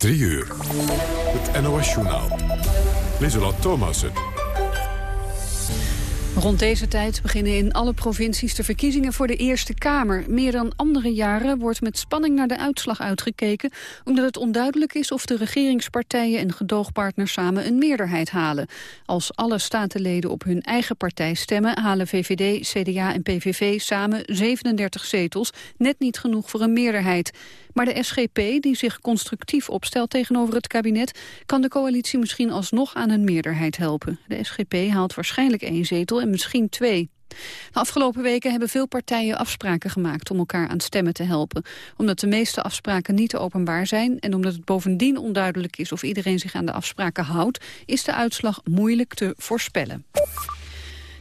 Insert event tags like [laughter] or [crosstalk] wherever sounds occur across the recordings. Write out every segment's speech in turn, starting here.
3 uur. Het NOS-journaal. Lieselot Thomassen. Rond deze tijd beginnen in alle provincies de verkiezingen voor de Eerste Kamer. Meer dan andere jaren wordt met spanning naar de uitslag uitgekeken... omdat het onduidelijk is of de regeringspartijen en gedoogpartners samen een meerderheid halen. Als alle statenleden op hun eigen partij stemmen... halen VVD, CDA en PVV samen 37 zetels, net niet genoeg voor een meerderheid. Maar de SGP, die zich constructief opstelt tegenover het kabinet... kan de coalitie misschien alsnog aan een meerderheid helpen. De SGP haalt waarschijnlijk één zetel en misschien twee. De afgelopen weken hebben veel partijen afspraken gemaakt om elkaar aan stemmen te helpen. Omdat de meeste afspraken niet openbaar zijn en omdat het bovendien onduidelijk is of iedereen zich aan de afspraken houdt, is de uitslag moeilijk te voorspellen.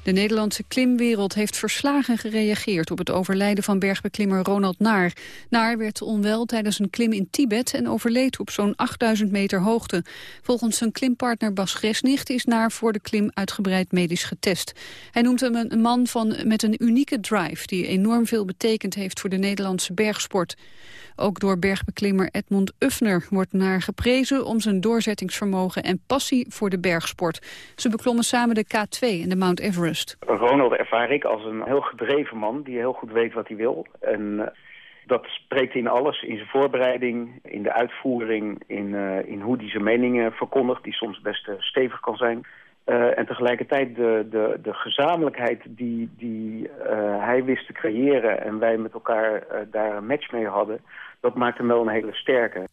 De Nederlandse klimwereld heeft verslagen gereageerd op het overlijden van bergbeklimmer Ronald Naar. Naar werd onwel tijdens een klim in Tibet en overleed op zo'n 8000 meter hoogte. Volgens zijn klimpartner Bas Gresnicht is Naar voor de klim uitgebreid medisch getest. Hij noemt hem een man van, met een unieke drive die enorm veel betekend heeft voor de Nederlandse bergsport. Ook door bergbeklimmer Edmond Uffner wordt naar geprezen om zijn doorzettingsvermogen en passie voor de bergsport. Ze beklommen samen de K2 en de Mount Everest. Ronald ervaar ik als een heel gedreven man die heel goed weet wat hij wil. En eh, dat spreekt in alles, in zijn voorbereiding, in de uitvoering, in, uh, in hoe hij zijn meningen verkondigt, die soms best uh, stevig kan zijn. En tegelijkertijd de, de, de gezamenlijkheid die, die hij wist te creëren en wij met elkaar daar een match mee hadden, dat maakt hem wel een hele sterke.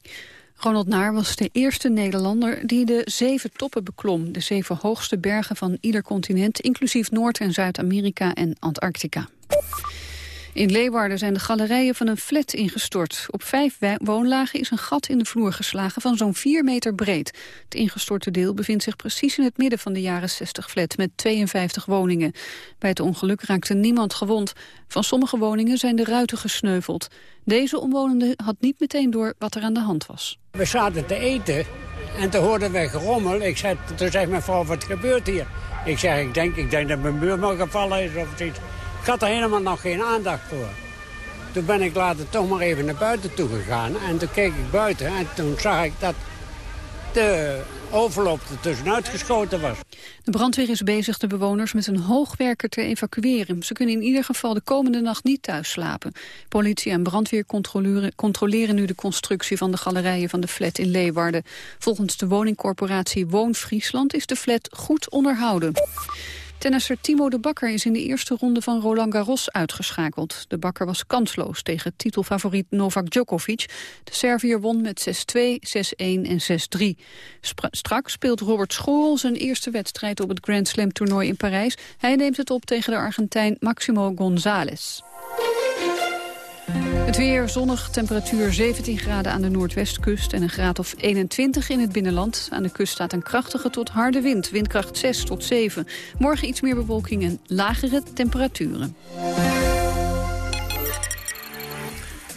Ronald Naar was de eerste Nederlander die de zeven toppen beklom. De zeven hoogste bergen van ieder continent, inclusief Noord- en Zuid-Amerika en Antarctica. In Leeuwarden zijn de galerijen van een flat ingestort. Op vijf woonlagen is een gat in de vloer geslagen van zo'n 4 meter breed. Het ingestorte deel bevindt zich precies in het midden van de jaren 60 flat met 52 woningen. Bij het ongeluk raakte niemand gewond. Van sommige woningen zijn de ruiten gesneuveld. Deze omwonende had niet meteen door wat er aan de hand was. We zaten te eten en toen hoorden we gerommel. Ik zei, toen zei mijn vrouw, wat gebeurt hier? Ik zeg, ik denk, ik denk dat mijn buurman gevallen is of iets. Ik had er helemaal nog geen aandacht voor. Toen ben ik later toch maar even naar buiten toe gegaan. En toen keek ik buiten en toen zag ik dat de overloop er tussenuit geschoten was. De brandweer is bezig de bewoners met een hoogwerker te evacueren. Ze kunnen in ieder geval de komende nacht niet thuis slapen. Politie en brandweer controleren, nu de constructie van de galerijen van de flat in Leeuwarden. Volgens de woningcorporatie Woon Friesland is de flat goed onderhouden. Tennisser Timo de Bakker is in de eerste ronde van Roland Garros uitgeschakeld. De Bakker was kansloos tegen titelfavoriet Novak Djokovic. De Serviër won met 6-2, 6-1 en 6-3. Straks speelt Robert Schoorl zijn eerste wedstrijd op het Grand Slam toernooi in Parijs. Hij neemt het op tegen de Argentijn Maximo González. Het weer zonnig, temperatuur 17 graden aan de noordwestkust... en een graad of 21 in het binnenland. Aan de kust staat een krachtige tot harde wind, windkracht 6 tot 7. Morgen iets meer bewolking en lagere temperaturen.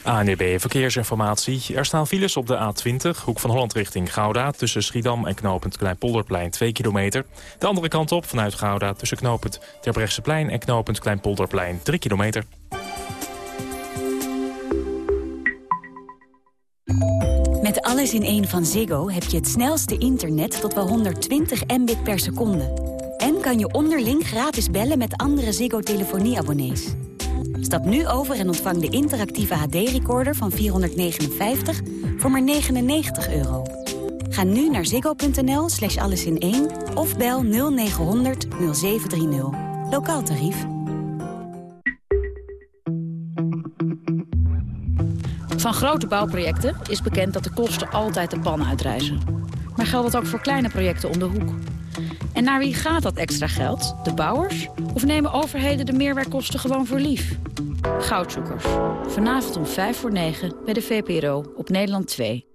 ANEB Verkeersinformatie. Er staan files op de A20, hoek van Holland richting Gouda... tussen Schiedam en knooppunt Kleinpolderplein 2 kilometer. De andere kant op vanuit Gouda tussen knooppunt Terbrechtseplein... en knooppunt Kleinpolderplein 3 kilometer. Met alles in één van Ziggo heb je het snelste internet tot wel 120 mbit per seconde. En kan je onderling gratis bellen met andere Ziggo-telefonieabonnees. Stap nu over en ontvang de interactieve HD-recorder van 459 voor maar 99 euro. Ga nu naar ziggo.nl slash alles in één of bel 0900 0730. Lokaal tarief. Van grote bouwprojecten is bekend dat de kosten altijd de pan uitreizen. Maar geldt dat ook voor kleine projecten om de hoek? En naar wie gaat dat extra geld? De bouwers? Of nemen overheden de meerwerkkosten gewoon voor lief? Goudzoekers. Vanavond om 5 voor 9 bij de VPRO op Nederland 2.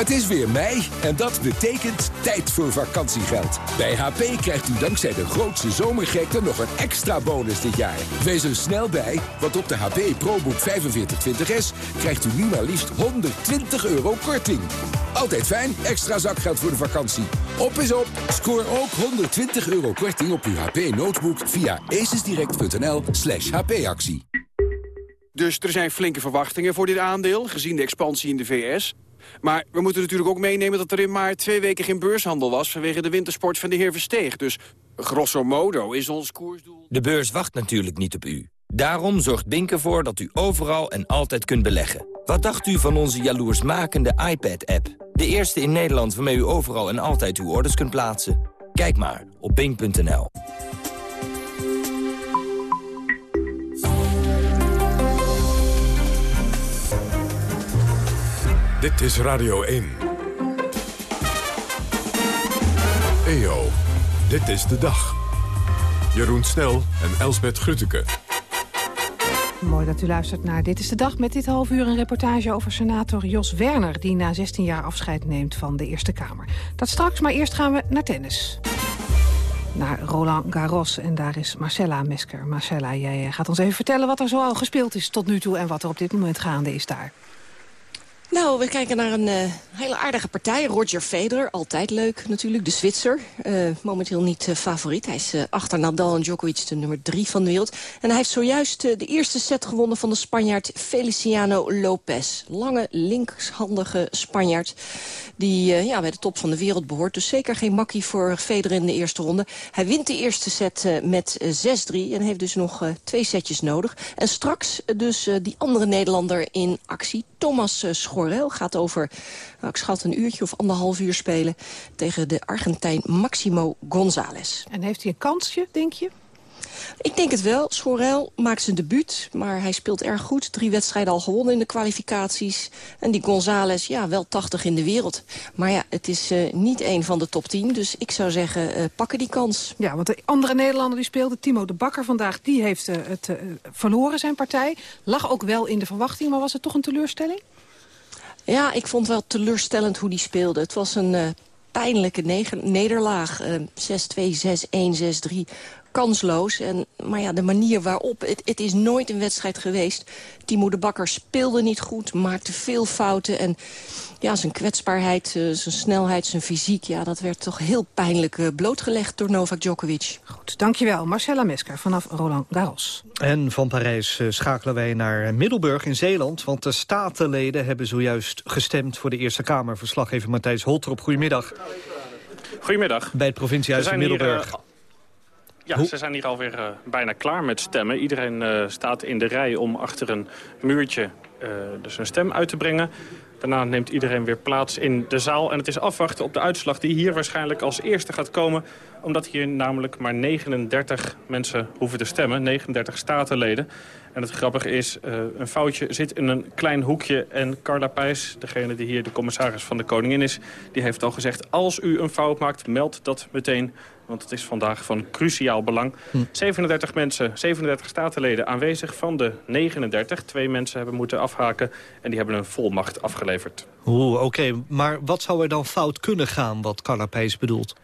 Het is weer mei en dat betekent tijd voor vakantiegeld. Bij HP krijgt u dankzij de grootste zomergekte nog een extra bonus dit jaar. Wees er snel bij, want op de HP ProBook 4520S krijgt u nu maar liefst 120 euro korting. Altijd fijn, extra zakgeld voor de vakantie. Op is op, scoor ook 120 euro korting op uw HP notebook via acesdirect.nl slash hpactie. Dus er zijn flinke verwachtingen voor dit aandeel, gezien de expansie in de VS... Maar we moeten natuurlijk ook meenemen dat er in maart twee weken geen beurshandel was... vanwege de wintersport van de heer Versteeg. Dus grosso modo is ons koersdoel... De beurs wacht natuurlijk niet op u. Daarom zorgt Bink ervoor dat u overal en altijd kunt beleggen. Wat dacht u van onze jaloersmakende iPad-app? De eerste in Nederland waarmee u overal en altijd uw orders kunt plaatsen. Kijk maar op bink.nl. Dit is Radio 1. EO, dit is de dag. Jeroen Snel en Elsbet Grutteke. Mooi dat u luistert naar Dit is de Dag. Met dit half uur een reportage over senator Jos Werner... die na 16 jaar afscheid neemt van de Eerste Kamer. Dat straks, maar eerst gaan we naar tennis. Naar Roland Garros en daar is Marcella Mesker. Marcella, jij gaat ons even vertellen wat er zoal gespeeld is tot nu toe... en wat er op dit moment gaande is daar. Nou, we kijken naar een uh, hele aardige partij. Roger Federer, altijd leuk natuurlijk, de Zwitser. Uh, momenteel niet uh, favoriet. Hij is achter Nadal en Djokovic de nummer drie van de wereld. En hij heeft zojuist de eerste set gewonnen van de Spanjaard Feliciano Lopez. Lange, linkshandige Spanjaard die ja, bij de top van de wereld behoort. Dus zeker geen makkie voor Federer in de eerste ronde. Hij wint de eerste set met 6-3 en heeft dus nog twee setjes nodig. En straks dus die andere Nederlander in actie, Thomas Schor Borrell gaat over, nou, ik schat een uurtje of anderhalf uur spelen... tegen de Argentijn Maximo González. En heeft hij een kansje, denk je? Ik denk het wel. Schorel maakt zijn debuut, maar hij speelt erg goed. Drie wedstrijden al gewonnen in de kwalificaties. En die González, ja, wel 80 in de wereld. Maar ja, het is uh, niet één van de top 10. Dus ik zou zeggen, uh, pakken die kans. Ja, want de andere Nederlander die speelde, Timo de Bakker vandaag... die heeft uh, het verloren, zijn partij. Lag ook wel in de verwachting, maar was het toch een teleurstelling? Ja, ik vond wel teleurstellend hoe die speelde. Het was een uh, pijnlijke nederlaag. Uh, 6-2, 6-1, 6-3 kansloos. En, maar ja, de manier waarop, het, het is nooit een wedstrijd geweest. Timo de Bakker speelde niet goed, maakte veel fouten. En ja, zijn kwetsbaarheid, eh, zijn snelheid, zijn fysiek... Ja, dat werd toch heel pijnlijk eh, blootgelegd door Novak Djokovic. Goed, dankjewel. Marcella Mesker vanaf Roland Garros. En van Parijs eh, schakelen wij naar Middelburg in Zeeland... want de statenleden hebben zojuist gestemd voor de Eerste Kamer. Verslaggever Matthijs Holtrop, goedemiddag. Goedemiddag. Bij het provinciehuis in Middelburg. Ja, ze zijn hier alweer uh, bijna klaar met stemmen. Iedereen uh, staat in de rij om achter een muurtje uh, dus een stem uit te brengen. Daarna neemt iedereen weer plaats in de zaal. En het is afwachten op de uitslag die hier waarschijnlijk als eerste gaat komen. Omdat hier namelijk maar 39 mensen hoeven te stemmen. 39 statenleden. En het grappige is, uh, een foutje zit in een klein hoekje. En Carla Pijs, degene die hier de commissaris van de Koningin is... die heeft al gezegd, als u een fout maakt, meld dat meteen want het is vandaag van cruciaal belang. 37 hm. mensen, 37 statenleden aanwezig van de 39. Twee mensen hebben moeten afhaken en die hebben een volmacht afgeleverd. Oeh, oké. Maar wat zou er dan fout kunnen gaan, wat Carla Pijs bedoelt?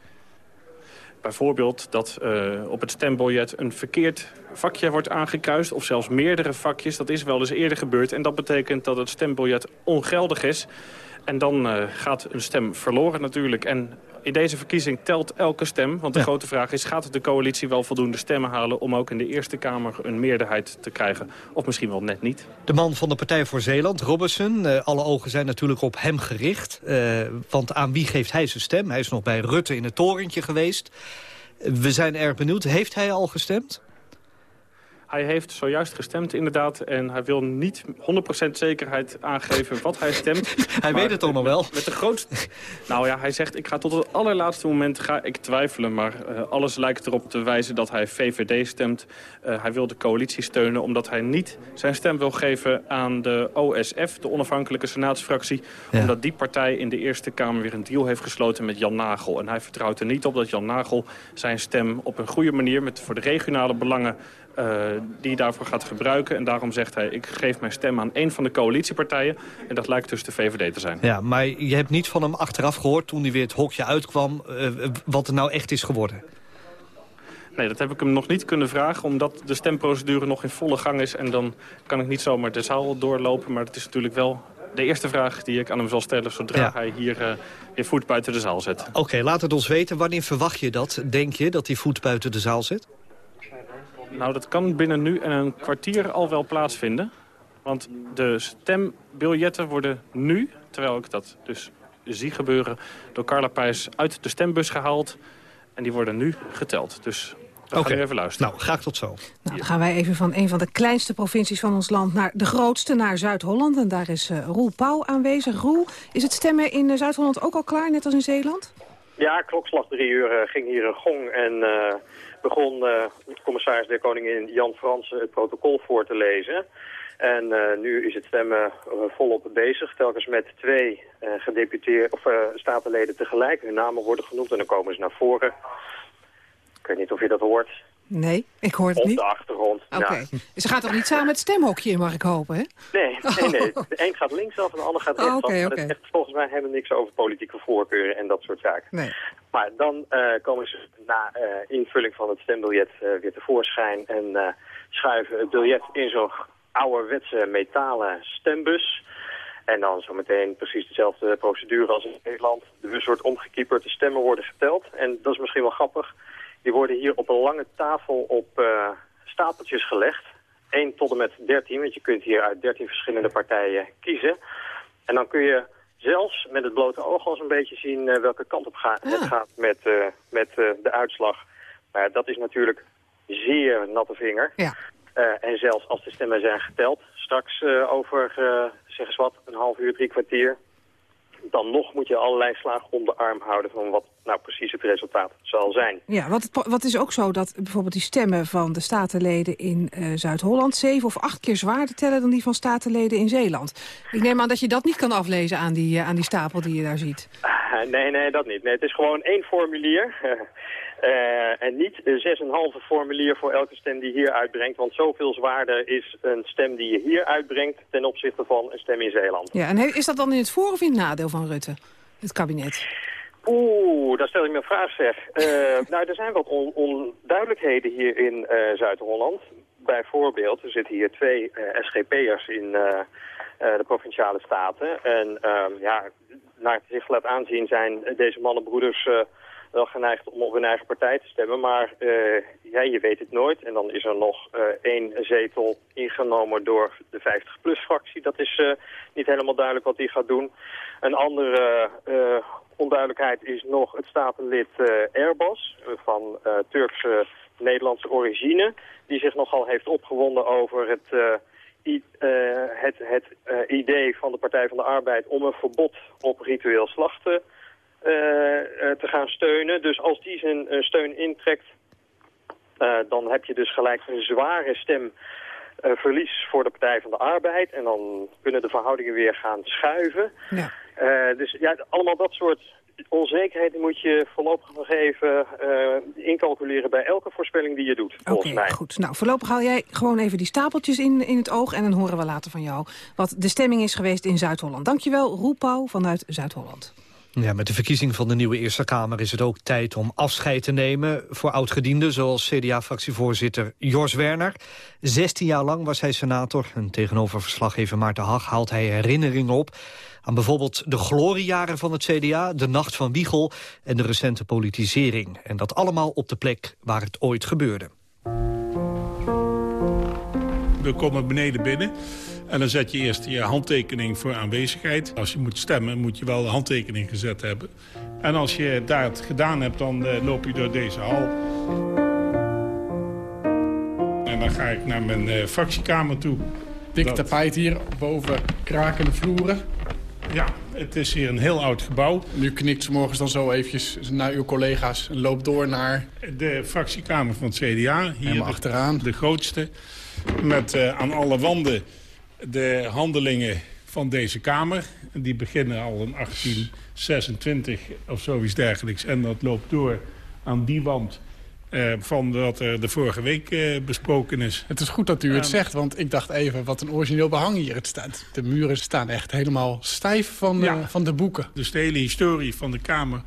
Bijvoorbeeld dat uh, op het stembiljet een verkeerd vakje wordt aangekruist... of zelfs meerdere vakjes. Dat is wel eens eerder gebeurd. En dat betekent dat het stembiljet ongeldig is. En dan uh, gaat een stem verloren natuurlijk. En in deze verkiezing telt elke stem. Want de grote vraag is, gaat de coalitie wel voldoende stemmen halen... om ook in de Eerste Kamer een meerderheid te krijgen? Of misschien wel net niet. De man van de Partij voor Zeeland, Robertson. Uh, alle ogen zijn natuurlijk op hem gericht. Uh, want aan wie geeft hij zijn stem? Hij is nog bij Rutte in het torentje geweest. We zijn erg benieuwd. Heeft hij al gestemd? Hij heeft zojuist gestemd inderdaad en hij wil niet 100% zekerheid aangeven wat hij stemt. [laughs] hij weet het toch nog wel? Met de grootste... nou ja, hij zegt ik ga tot het allerlaatste moment ga ik twijfelen. Maar uh, alles lijkt erop te wijzen dat hij VVD stemt. Uh, hij wil de coalitie steunen omdat hij niet zijn stem wil geven aan de OSF, de onafhankelijke senaatsfractie. Ja. Omdat die partij in de Eerste Kamer weer een deal heeft gesloten met Jan Nagel. En hij vertrouwt er niet op dat Jan Nagel zijn stem op een goede manier met voor de regionale belangen uh, die daarvoor gaat gebruiken. En daarom zegt hij, ik geef mijn stem aan één van de coalitiepartijen. En dat lijkt dus de VVD te zijn. Ja, maar je hebt niet van hem achteraf gehoord toen hij weer het hokje uitkwam... Uh, wat er nou echt is geworden. Nee, dat heb ik hem nog niet kunnen vragen, omdat de stemprocedure nog in volle gang is. En dan kan ik niet zomaar de zaal doorlopen. Maar het is natuurlijk wel de eerste vraag die ik aan hem zal stellen... zodra hij hier uh, weer voet buiten de zaal zet. Oké, laat het ons weten. Wanneer verwacht je dat, denk je, dat hij voet buiten de zaal zit? Nou, dat kan binnen nu en een kwartier al wel plaatsvinden. Want de stembiljetten worden nu, terwijl ik dat dus zie gebeuren... door Carla Pijs uit de stembus gehaald. En die worden nu geteld. Dus we gaan even luisteren. Nou, graag tot zo. Nou, dan gaan wij even van een van de kleinste provincies van ons land... naar de grootste, naar Zuid-Holland. En daar is uh, Roel Pauw aanwezig. Roel, is het stemmen in uh, Zuid-Holland ook al klaar, net als in Zeeland? Ja, klokslag drie uur uh, ging hier een gong en begon commissaris der Koningin Jan Fransen het protocol voor te lezen. En nu is het stemmen volop bezig, telkens met twee gedeputeerde of statenleden tegelijk. Hun namen worden genoemd en dan komen ze naar voren. Ik weet niet of je dat hoort. Nee, ik hoor het Op niet. de achtergrond. Oké. Ja. Ze gaat toch niet samen het stemhokje in, mag ik hopen, hè? Nee, [laughs] nee, nee. De een gaat linksaf en de ander gaat Oh, rechtsaf. zegt volgens mij helemaal niks over politieke voorkeuren en dat soort zaken. Nee. Maar dan eh, komen ze na eh, invulling van het stembiljet eh, weer tevoorschijn... en schuiven het biljet in zo'n ouderwetse metalen stembus... En dan zometeen precies dezelfde procedure als in Nederland. De bus wordt omgekieperd, de stemmen worden geteld. En dat is misschien wel grappig. Die worden hier op een lange tafel op eh, stapeltjes gelegd. 1 tot en met 13, want je kunt hier uit 13 verschillende partijen kiezen. En dan kun je zelfs met het blote oog al eens een beetje zien eh, welke kant op gaat, het gaat met, eh, met de uitslag. Maar dat is natuurlijk zeer natte vinger. Ja. En zelfs als de stemmen zijn geteld, straks over, zeg eens wat, een half uur, drie kwartier... dan nog moet je allerlei slagen om de arm houden van wat nou precies het resultaat zal zijn. Ja, want het, wat is ook zo dat bijvoorbeeld die stemmen van de statenleden in eh, Zuid-Holland... zeven of acht keer zwaarder tellen dan die van statenleden in Zeeland. Ik neem aan dat je dat niet kan aflezen aan die, eh, aan die stapel die je daar ziet. Ah, nee, nee, dat niet. Nee, het is gewoon één formulier. [laughs] Eh, en niet een zes en een halve formulier voor elke stem die hier uitbrengt. Want zoveel zwaarder is een stem die je hier uitbrengt ten opzichte van een stem in Zeeland. Ja, en is dat dan in het voor- of in het nadeel van Rutte, het kabinet? Oeh, daar stel ik me een vraag zeg. Eh, [laughs] nou, er zijn wat on- onduidelijkheden hier in eh, Zuid-Holland. Bijvoorbeeld, er zitten hier twee SGP'ers in de Provinciale Staten. En ehm, ja, naar het zich laat aanzien zijn deze mannenbroeders wel geneigd om op hun eigen partij te stemmen. Maar uh, ja, je weet het nooit. En dan is er nog uh, één zetel ingenomen door de 50PLUS-fractie. Dat is niet helemaal duidelijk wat die gaat doen. Een andere onduidelijkheid is nog het statenlid Airbus van Turkse Nederlandse origine. Die zich nogal heeft opgewonden over het... Het, het idee van de Partij van de Arbeid om een verbod op ritueel slachten te gaan steunen. Dus als die zijn steun intrekt, dan heb je dus gelijk een zware stemverlies voor de Partij van de Arbeid. En dan kunnen de verhoudingen weer gaan schuiven. Ja. dus ja, allemaal dat soort onzekerheden moet je voorlopig nog even uh, incalculeren bij elke voorspelling die je doet, volgens mij. goed. Nou, voorlopig haal jij gewoon even die stapeltjes in, in het oog... en dan horen we later van jou wat de stemming is geweest in Zuid-Holland. Dankjewel, Roel Pauw vanuit Zuid-Holland. Ja, met de verkiezing van de nieuwe Eerste Kamer is het ook tijd om afscheid te nemen voor oudgedienden, zoals CDA-fractievoorzitter Jos Werner. 16 jaar lang was hij senator en tegenover verslaggever Maarten Hag haalt hij herinneringen op aan bijvoorbeeld de gloriejaren van het CDA, de nacht van Wiegel en de recente politisering. En dat allemaal op de plek waar het ooit gebeurde. We komen beneden binnen en dan zet je eerst je handtekening voor aanwezigheid. Als je moet stemmen moet je wel de handtekening gezet hebben. En als je daar het gedaan hebt, dan uh, loop je door deze hal. En dan ga ik naar mijn uh, fractiekamer toe. Dik tapijt hier, boven krakende vloeren. Ja, het is hier een heel oud gebouw. Nu knikt ze morgens dan zo eventjes naar uw collega's en loopt door naar... De fractiekamer van het CDA. Hier de, achteraan. De grootste. Met uh, aan alle wanden de handelingen van deze Kamer. Die beginnen al in 1826 of zoiets dergelijks. En dat loopt door aan die wand uh, van wat er de vorige week uh, besproken is. Het is goed dat u het zegt, want ik dacht even wat een origineel behang hier het staat. De muren staan echt helemaal stijf van, ja. uh, van de boeken. Dus de hele historie van de Kamer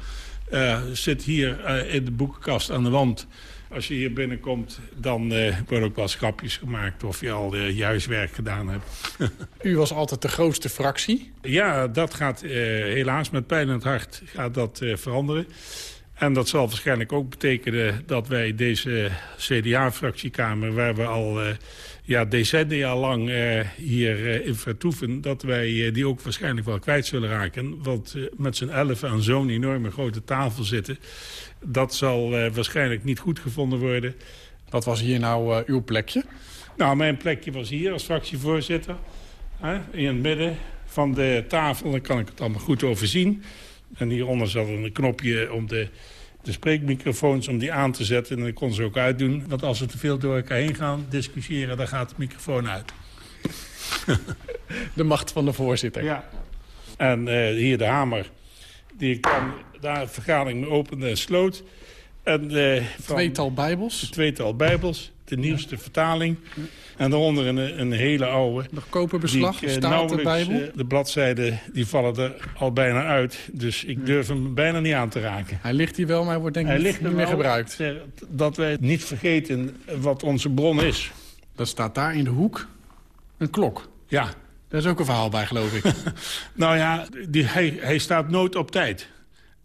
zit hier in de boekenkast aan de wand. Als je hier binnenkomt, dan uh, worden ook wel grapjes gemaakt of je al uh, juist werk gedaan hebt. [laughs] U was altijd de grootste fractie? Ja, dat gaat uh, helaas met pijn in het hart gaat dat, veranderen. En dat zal waarschijnlijk ook betekenen dat wij deze CDA-fractiekamer... waar we al ja, decennia lang uh, hier uh, in vertoeven... dat wij uh, die ook waarschijnlijk wel kwijt zullen raken. Want met z'n elf aan zo'n enorme grote tafel zitten... dat zal waarschijnlijk niet goed gevonden worden. Wat was hier nou uw plekje? Nou, mijn plekje was hier als fractievoorzitter. in het midden van de tafel, dan kan ik het allemaal goed overzien. En hieronder zat een knopje om de de spreekmicrofoons om die aan te zetten. En ik kon ze ook uitdoen. Want als we te veel door elkaar heen gaan discussiëren, dan gaat de microfoon uit. [laughs] De macht van de voorzitter. Ja. En uh, hier de hamer. Die kwam daar de vergadering opende en sloot. En, uh, tweetal bijbels. De tweetal bijbels. De nieuwste vertaling. En daaronder een, een hele oude. Nog koperbeslag, die, uh, de Bijbel? Uh, de bladzijden die vallen er al bijna uit. Dus ik durf hem bijna niet aan te raken. Hij ligt hier wel, maar hij wordt denk ik niet, niet meer gebruikt. Dat wij niet vergeten wat onze bron is. Dat staat daar in de hoek een klok. Ja. Daar is ook een verhaal bij, geloof ik. [laughs] nou ja, die, hij, hij staat nooit op tijd.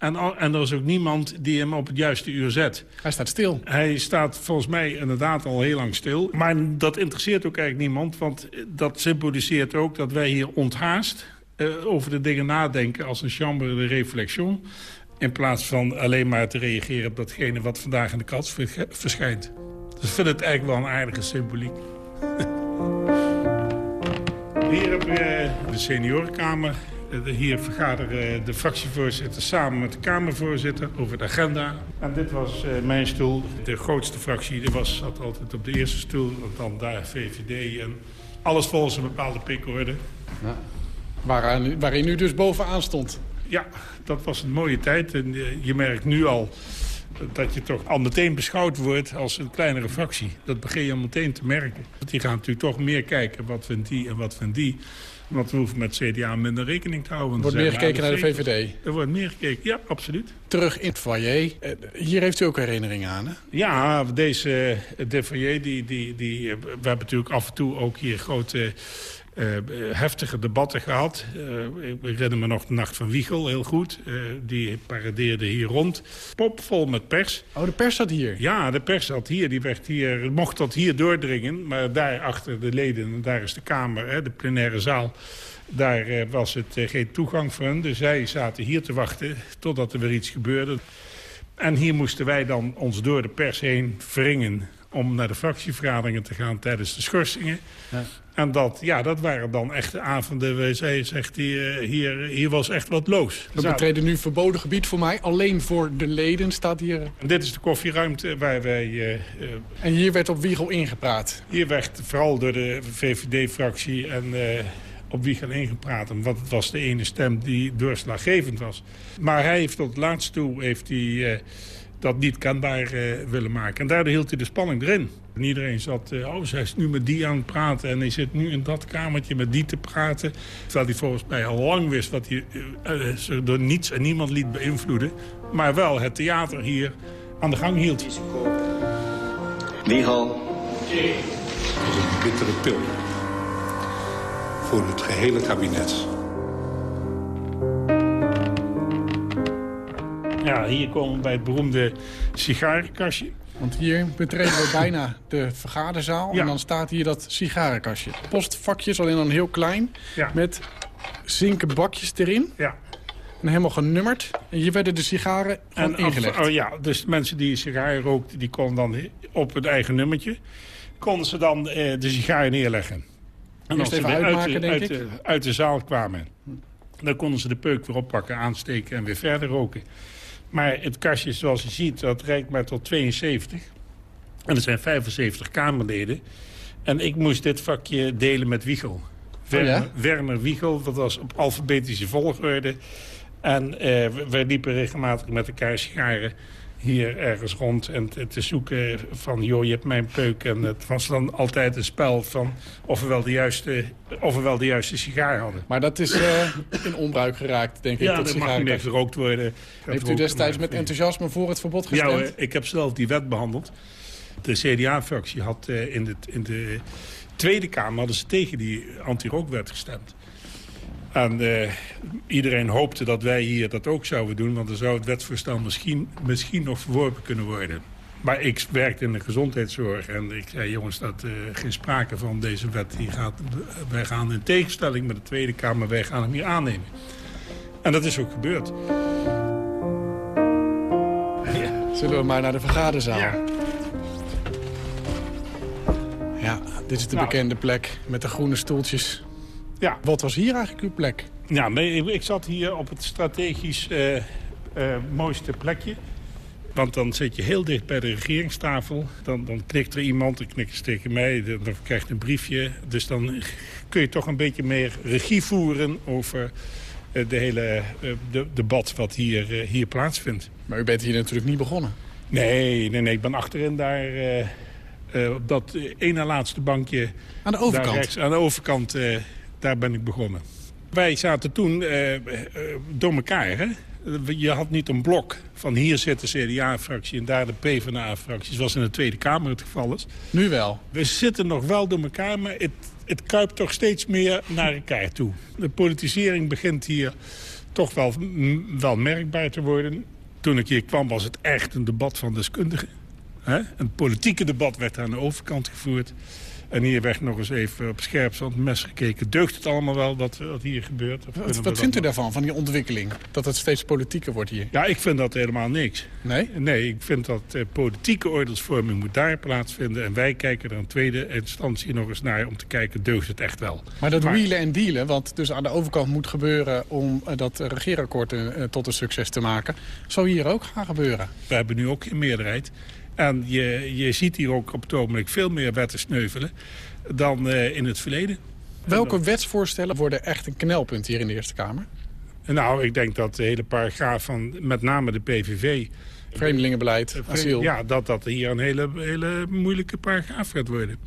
En, en er is ook niemand die hem op het juiste uur zet. Hij staat stil. Hij staat volgens mij inderdaad al heel lang stil. Maar dat interesseert ook eigenlijk niemand. Want dat symboliseert ook dat wij hier onthaast... Uh, over de dingen nadenken als een chambre de réflexion... in plaats van alleen maar te reageren op datgene wat vandaag in de kast verschijnt. Dus ik vind het eigenlijk wel een aardige symboliek. [laughs] Hier hebben we de seniorenkamer eh, hier vergaderen de fractievoorzitter samen met de Kamervoorzitter over de agenda. En dit was eh, mijn stoel. De grootste fractie die was, zat altijd op de eerste stoel. En dan daar VVD en alles volgens een bepaalde pikorde. Ja. Waarin, waarin u dus bovenaan stond. Ja, dat was een mooie tijd. En eh, je merkt nu al dat je toch al meteen beschouwd wordt als een kleinere fractie. Dat begin je al meteen te merken. Die gaan natuurlijk toch meer kijken wat vindt die en wat vindt die. Want we hoeven met CDA minder rekening te houden. Er wordt meer gekeken naar de VVD? Er wordt meer gekeken, ja, absoluut. Terug in het foyer. Eh, hier heeft u ook herinneringen aan, hè? Ja, deze de foyer, die, die, die, we hebben natuurlijk af en toe ook hier grote uh, heftige debatten gehad. Uh, ik herinner me nog de Nacht van Wiegel heel goed. Uh, die paradeerde hier rond. Pop vol met pers. Oh, de pers zat hier? Ja, de pers zat hier. Die werd hier, mocht tot hier doordringen. Maar daar achter de leden, daar is de Kamer, hè, de plenaire zaal... Daar was het geen toegang voor hen. Dus zij zaten hier te wachten totdat er weer iets gebeurde. En hier moesten wij dan ons door de pers heen wringen om naar de fractievergaderingen te gaan tijdens de schorsingen. Ja. En dat, ja, dat waren dan echte avonden. Zei, zegt hij, eh, hier, hier was echt wat loos. We betreden nu verboden gebied voor mij. Alleen voor de leden staat hier... En dit is de koffieruimte waar wij... Uh, en hier werd op Wiegel ingepraat? Hier werd vooral door de VVD-fractie en uh, op Wiegel ingepraat. Want het was de ene stem die doorslaggevend was. Maar hij heeft tot laatst toe... Heeft hij, dat niet kenbaar uh, willen maken. En daardoor hield hij de spanning erin. En iedereen zat, uh, oh, zij is nu met die aan het praten... en hij zit nu in dat kamertje met die te praten. Terwijl hij volgens mij al lang wist dat hij uh, zich door niets en niemand liet beïnvloeden. Maar wel het theater hier aan de gang hield. Wiegel. Het is een bittere pil. Voor het gehele kabinet. Ja, hier komen we bij het beroemde sigarenkastje. Want hier betreden we bijna de vergaderzaal. En dan staat hier dat sigarenkastje. Postvakjes, alleen dan heel klein. Met zinken bakjes erin. Ja. En helemaal genummerd. En hier werden de sigaren en ingelegd. Oh ja, dus mensen die sigaren rookten, die konden dan op het eigen nummertje... konden ze dan eh, de sigaren neerleggen. En als ze uitmaken, uit, denk uit, ik. uit de zaal kwamen... dan konden ze de peuk weer oppakken, aansteken en weer verder roken. Maar het kastje, zoals je ziet, dat reikt maar tot 72. En er zijn 75 Kamerleden. En ik moest dit vakje delen met Wiegel. Werner, oh Werner Wiegel, dat was op alfabetische volgorde. En eh, we liepen regelmatig met elkaar sigaren hier ergens rond en te, te, zoeken van... joh, je hebt mijn peuk. En het was dan altijd een spel van of we wel de juiste, of we wel de juiste sigaar hadden. Maar dat is uh, in onbruik geraakt, denk ik. Ja, dat mag niet meer gerookt worden. Heeft u destijds met enthousiasme voor het verbod gestemd? Ja, ik heb zelf die wet behandeld. De CDA-fractie had uh, in, de, in de Tweede Kamer hadden ze tegen die anti-rookwet gestemd. En uh, iedereen hoopte dat wij hier dat ook zouden doen... want dan zou het wetsvoorstel misschien, misschien nog verworpen kunnen worden. Maar ik werkte in de gezondheidszorg en ik zei... jongens, dat uh, geen sprake van deze wet. Die gaat, wij gaan in tegenstelling met de Tweede Kamer... wij gaan hem hier aannemen. En dat is ook gebeurd. Ja. Zullen we maar naar de vergaderzaal? Ja. Ja, dit is de nou. bekende plek met de groene stoeltjes. Ja. Wat was hier eigenlijk uw plek? Ja, nee, ik zat hier op het strategisch uh, uh, mooiste plekje. Want dan zit je heel dicht bij de regeringstafel. Dan, dan knikt er iemand, dan knikt ze tegen mij, dan, dan krijgt een briefje. Dus dan kun je toch een beetje meer regie voeren over uh, de hele de, debat wat hier, hier plaatsvindt. Maar u bent hier natuurlijk niet begonnen? Nee, nee, nee ik ben achterin daar uh, op dat ene laatste bankje... Aan de overkant? Rechts, aan de overkant, uh, daar ben ik begonnen. Wij zaten toen uh, door elkaar, hè? Je had niet een blok van hier zit de CDA-fractie en daar de PvdA-fractie... zoals in de Tweede Kamer het geval is. Nu wel? We zitten nog wel door elkaar, maar het, het kuipt toch steeds meer naar elkaar toe. De politisering begint hier toch wel, wel merkbaar te worden. Toen ik hier kwam was het echt een debat van deskundigen. Een politieke debat werd aan de overkant gevoerd. En hier werd nog eens even op scherp van het mes gekeken. Deugt het allemaal wel wat, wat hier gebeurt? Wat, wat vindt u daarvan, van die ontwikkeling? Dat het steeds politieker wordt hier? Ja, ik vind dat helemaal niks. Nee? Nee, ik vind dat eh, politieke oordeelsvorming moet daar plaatsvinden. En wij kijken er in tweede instantie nog eens naar om te kijken, deugt het echt wel. Maar dat maar, wielen en dealen, wat dus aan de overkant moet gebeuren... om uh, dat regeerakkoord uh, tot een succes te maken, zou hier ook gaan gebeuren? We hebben nu ook geen meerderheid. En je, je ziet hier ook op het ogenblik veel meer wetten sneuvelen dan uh, in het verleden. Welke wetsvoorstellen worden echt een knelpunt hier in de Eerste Kamer? Nou, ik denk dat de hele paragraaf van met name de PVV... Vreemdelingenbeleid, asiel. Ja, dat dat hier een hele, hele moeilijke paragraaf gaat worden.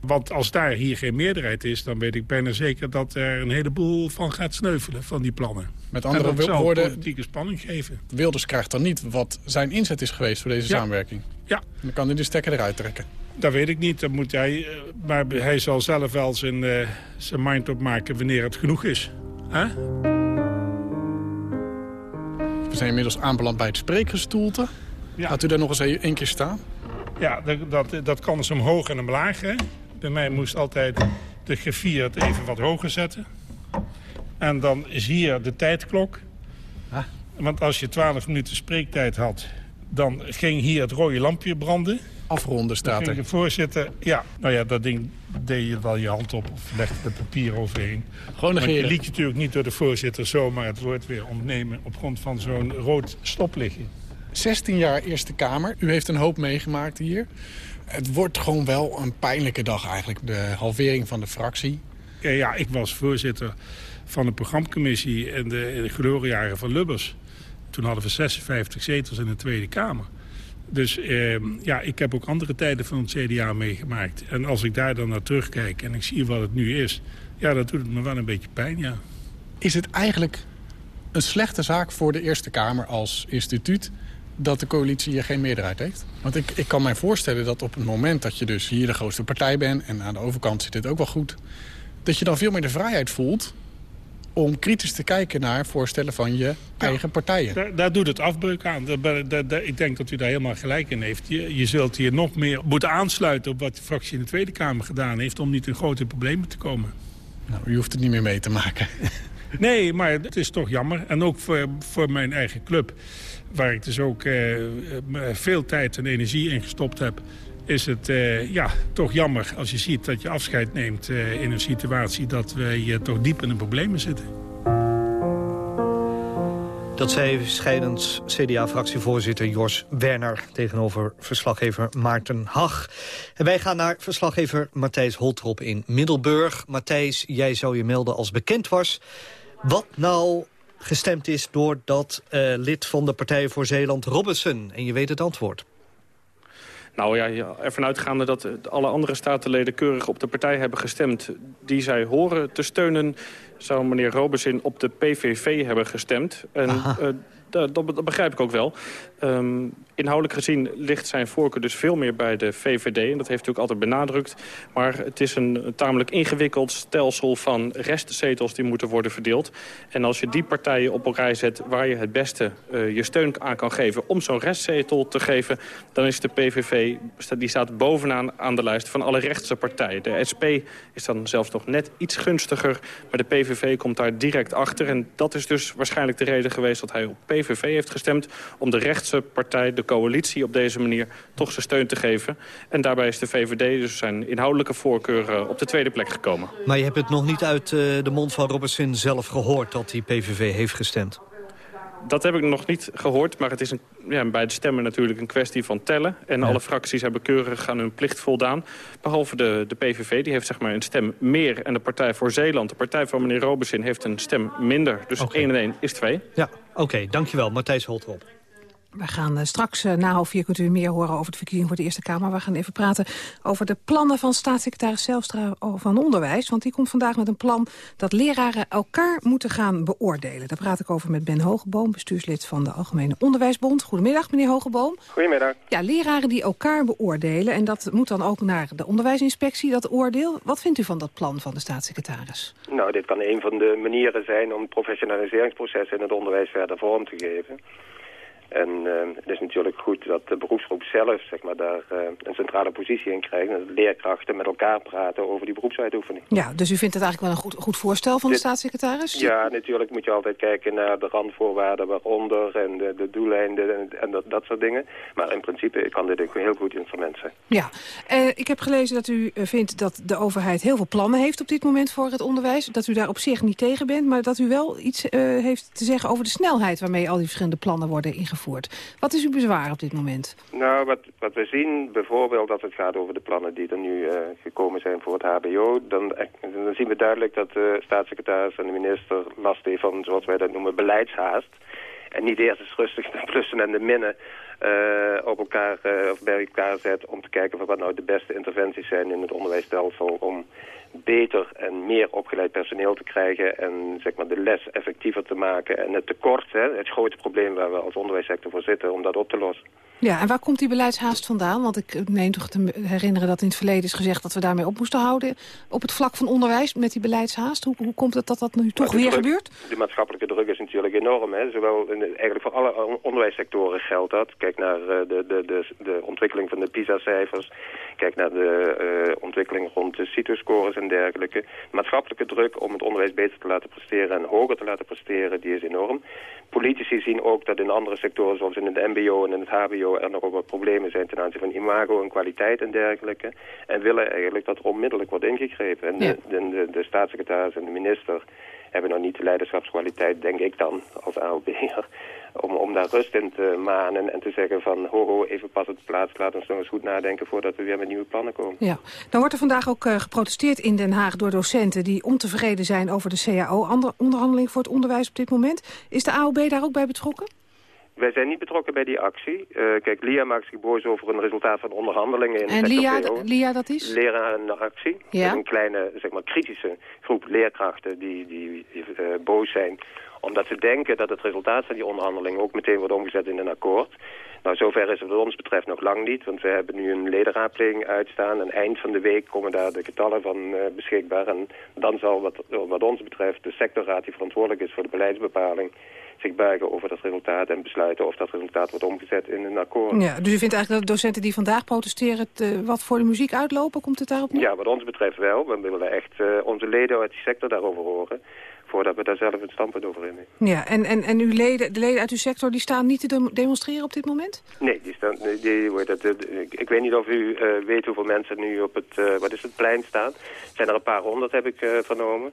Want als daar hier geen meerderheid is, dan weet ik bijna zeker dat er een heleboel van gaat sneuvelen, van die plannen. Met andere woorden, politieke spanning geven. Wilders krijgt dan niet wat zijn inzet is geweest voor deze samenwerking. Ja. Dan kan hij de stekker eruit trekken. Dat weet ik niet. Dat moet hij, eh, maar hij zal zelf wel zijn, uh, zijn mind opmaken wanneer het genoeg is. Huh? We zijn inmiddels aanbeland bij het spreekgestoelte. Ja. Laat u daar nog eens één keer staan. Ja, dat, dat, dat kan dus omhoog en omlaag. Hè? Bij mij moest altijd de het even wat hoger zetten. En dan is hier de tijdklok. Ah. Want als je 12 minuten spreektijd had, dan ging hier het rode lampje branden. Afronden staat er. de voorzitter, ja, nou ja, dat ding deed je wel je hand op of legde er papier overheen. Gewoon negeren. je liet je natuurlijk niet door de voorzitter zomaar het woord weer ontnemen op grond van zo'n rood stoplichtje. 16 jaar Eerste Kamer. U heeft een hoop meegemaakt hier. Het wordt gewoon wel een pijnlijke dag eigenlijk, de halvering van de fractie. Ja, ik was voorzitter van de programmacommissie in de, in de gloriejaren van Lubbers. Toen hadden we 56 zetels in de Tweede Kamer. Dus eh, ja, ik heb ook andere tijden van het CDA meegemaakt. En als ik daar dan naar terugkijk en ik zie wat het nu is... ja, dat doet het me wel een beetje pijn, ja. Is het eigenlijk een slechte zaak voor de Eerste Kamer als instituut dat de coalitie hier geen meerderheid heeft? Want ik, ik kan mij voorstellen dat op het moment dat je dus hier de grootste partij bent... en aan de overkant zit het ook wel goed... dat je dan veel meer de vrijheid voelt om kritisch te kijken naar voorstellen van je eigen partijen. Daar, daar, doet het afbreuk aan. ik denk dat u daar helemaal gelijk in heeft. Je, je zult hier nog meer moeten aansluiten op wat de fractie in de Tweede Kamer gedaan heeft... om niet in grote problemen te komen. Nou, u hoeft het niet meer mee te maken. [laughs] nee, maar het is toch jammer. En ook voor, voor mijn eigen club waar ik dus ook uh, veel tijd en energie in gestopt heb... is het uh, ja, toch jammer als je ziet dat je afscheid neemt uh, in een situatie... dat we toch diep in de problemen zitten. Dat zei scheidend CDA-fractievoorzitter Jos Werner... tegenover verslaggever Maarten Hag. En wij gaan naar verslaggever Matthijs Holtrop in Middelburg. Matthijs, jij zou je melden als bekend was... wat nou gestemd is door dat lid van de Partij voor Zeeland, Robertson. En je weet het antwoord. Nou ja, ervan uitgaande dat alle andere statenleden keurig op de partij hebben gestemd... die zij horen te steunen, zou meneer Robesin op de PVV hebben gestemd. En dat, dat, begrijp ik ook wel. Um, inhoudelijk gezien ligt zijn voorkeur dus veel meer bij de VVD. En dat heeft hij ook altijd benadrukt. Maar het is een tamelijk ingewikkeld stelsel van restzetels die moeten worden verdeeld. En als je die partijen op een rij zet waar je het beste uh, je steun aan kan geven... om zo'n restzetel te geven, dan is de PVV... die staat bovenaan aan de lijst van alle rechtse partijen. De SP is dan zelfs nog net iets gunstiger. Maar de PVV komt daar direct achter. En dat is dus waarschijnlijk de reden geweest dat hij op PVV heeft gestemd... om de rechtse partij, de coalitie op deze manier toch zijn steun te geven. En daarbij is de VVD dus zijn inhoudelijke voorkeur eh, op de tweede plek gekomen. Maar je hebt het nog niet uit uh, de mond van Robertson zelf gehoord dat die PVV heeft gestemd? Dat heb ik nog niet gehoord, maar het is een, ja, bij de stemmen natuurlijk een kwestie van tellen. En alle fracties hebben keurig aan hun plicht voldaan. Behalve de, de PVV, die heeft zeg maar een stem meer. En de Partij voor Zeeland, de partij van meneer Robesin, heeft een stem minder. Dus okay. 1 en 1 is 2. Ja, oké. dankjewel. Matthijs Holtrop. We gaan eh, straks uh, na half vier kunt u meer horen over de verkiezing voor de Eerste Kamer. We gaan even praten over de plannen van staatssecretaris Zelstra van Onderwijs. Want die komt vandaag met een plan dat leraren elkaar moeten gaan beoordelen. Daar praat ik over met Ben Hogeboom, bestuurslid van de Algemene Onderwijsbond. Goedemiddag, meneer Hogeboom. Goedemiddag. Ja, leraren die elkaar beoordelen. En dat moet dan ook naar de onderwijsinspectie, dat oordeel. Wat vindt u van dat plan van de staatssecretaris? Nou, dit kan een van de manieren zijn om het professionaliseringsproces in het onderwijs verder vorm te geven. En uh, het is natuurlijk goed dat de beroepsgroep zelf zeg maar, daar uh, een centrale positie in krijgt. En dat leerkrachten met elkaar praten over die beroepsuitoefening. Ja, dus u vindt het eigenlijk wel een goed, goed voorstel van de staatssecretaris? Ja, natuurlijk moet je altijd kijken naar de randvoorwaarden waaronder en de, de doeleinden en, en dat, dat soort dingen. Maar in principe kan dit een heel goed instrument zijn. Ja, uh, ik heb gelezen dat u vindt dat de overheid heel veel plannen heeft op dit moment voor het onderwijs. Dat u daar op zich niet tegen bent, maar dat u wel iets heeft te zeggen over de snelheid waarmee al die verschillende plannen worden ingevoerd. Wat is uw bezwaar op dit moment? Nou, wat, wat we zien, bijvoorbeeld als het gaat over de plannen die er nu uh, gekomen zijn voor het hbo... Dan, eh, dan zien we duidelijk dat de staatssecretaris en de minister last heeft van, zoals wij dat noemen, beleidshaast. En niet eerst eens rustig de plussen en de minnen uh, op elkaar, of bij elkaar zet... om te kijken wat nou de beste interventies zijn in het onderwijsstelsel... om beter en meer opgeleid personeel te krijgen en zeg maar, de les effectiever te maken. En het tekort, hè, het grote probleem waar we als onderwijssector voor zitten, om dat op te lossen. Ja, en waar komt die beleidshaast vandaan? Want ik meen toch te herinneren dat in het verleden is gezegd dat we daarmee op moesten houden op het vlak van onderwijs met die beleidshaast. Hoe, hoe komt het dat dat nu toch weer gebeurt? De maatschappelijke druk is natuurlijk enorm. Hè? Zowel in eigenlijk voor alle onderwijssectoren geldt dat. Kijk naar uh, de, de, de, de ontwikkeling van de PISA-cijfers. Kijk naar de uh, ontwikkeling rond de CITO-scores en dergelijke. De maatschappelijke druk om het onderwijs beter te laten presteren en hoger te laten presteren, die is enorm. Politici zien ook dat in andere sectoren, zoals in het mbo en in het hbo, er nog ook wat problemen zijn ten aanzien van imago en kwaliteit en dergelijke. En willen eigenlijk dat er onmiddellijk wordt ingegrepen. En de, de, de staatssecretaris en de minister hebben nog niet de leiderschapskwaliteit, denk ik dan, als AOB'er, [laughs] om, om daar rust in te manen en te zeggen van ho ho, even pas op de plaats, laat ons nog eens goed nadenken voordat we weer met nieuwe plannen komen. Ja, dan wordt er vandaag ook uh, geprotesteerd in Den Haag door docenten die ontevreden zijn over de CAO-onderhandeling voor het onderwijs op dit moment. Is de AOB daar ook bij betrokken? Wij zijn niet betrokken bij die actie. Uh, kijk, LIA maakt zich boos over een resultaat van onderhandelingen in en LIA, LIA dat is? Lerarenactie. Ja. Een kleine, zeg maar, kritische groep leerkrachten die, die, die uh, boos zijn omdat ze denken dat het resultaat van die onderhandelingen ook meteen wordt omgezet in een akkoord. Nou, zover is het wat ons betreft nog lang niet, want we hebben nu een ledenraadpleging uitstaan. En eind van de week komen daar de getallen van uh, beschikbaar. En dan zal wat, wat ons betreft de sectorraad die verantwoordelijk is voor de beleidsbepaling zich buigen over dat resultaat en besluiten of dat resultaat wordt omgezet in een akkoord. Ja, dus u vindt eigenlijk dat de docenten die vandaag protesteren uh, wat voor de muziek uitlopen? Komt het daarop neer? Ja, wat ons betreft wel. We willen echt uh, onze leden uit die sector daarover horen voordat we daar zelf een standpunt over innemen. Ja, en, en, en uw leden, de leden uit uw sector die staan niet te demonstreren op dit moment? Nee, die staan, die, dat, ik, ik weet niet of u uh, weet hoeveel mensen nu op het, uh, wat is het, plein staan. Zijn er een paar honderd, heb ik uh, vernomen.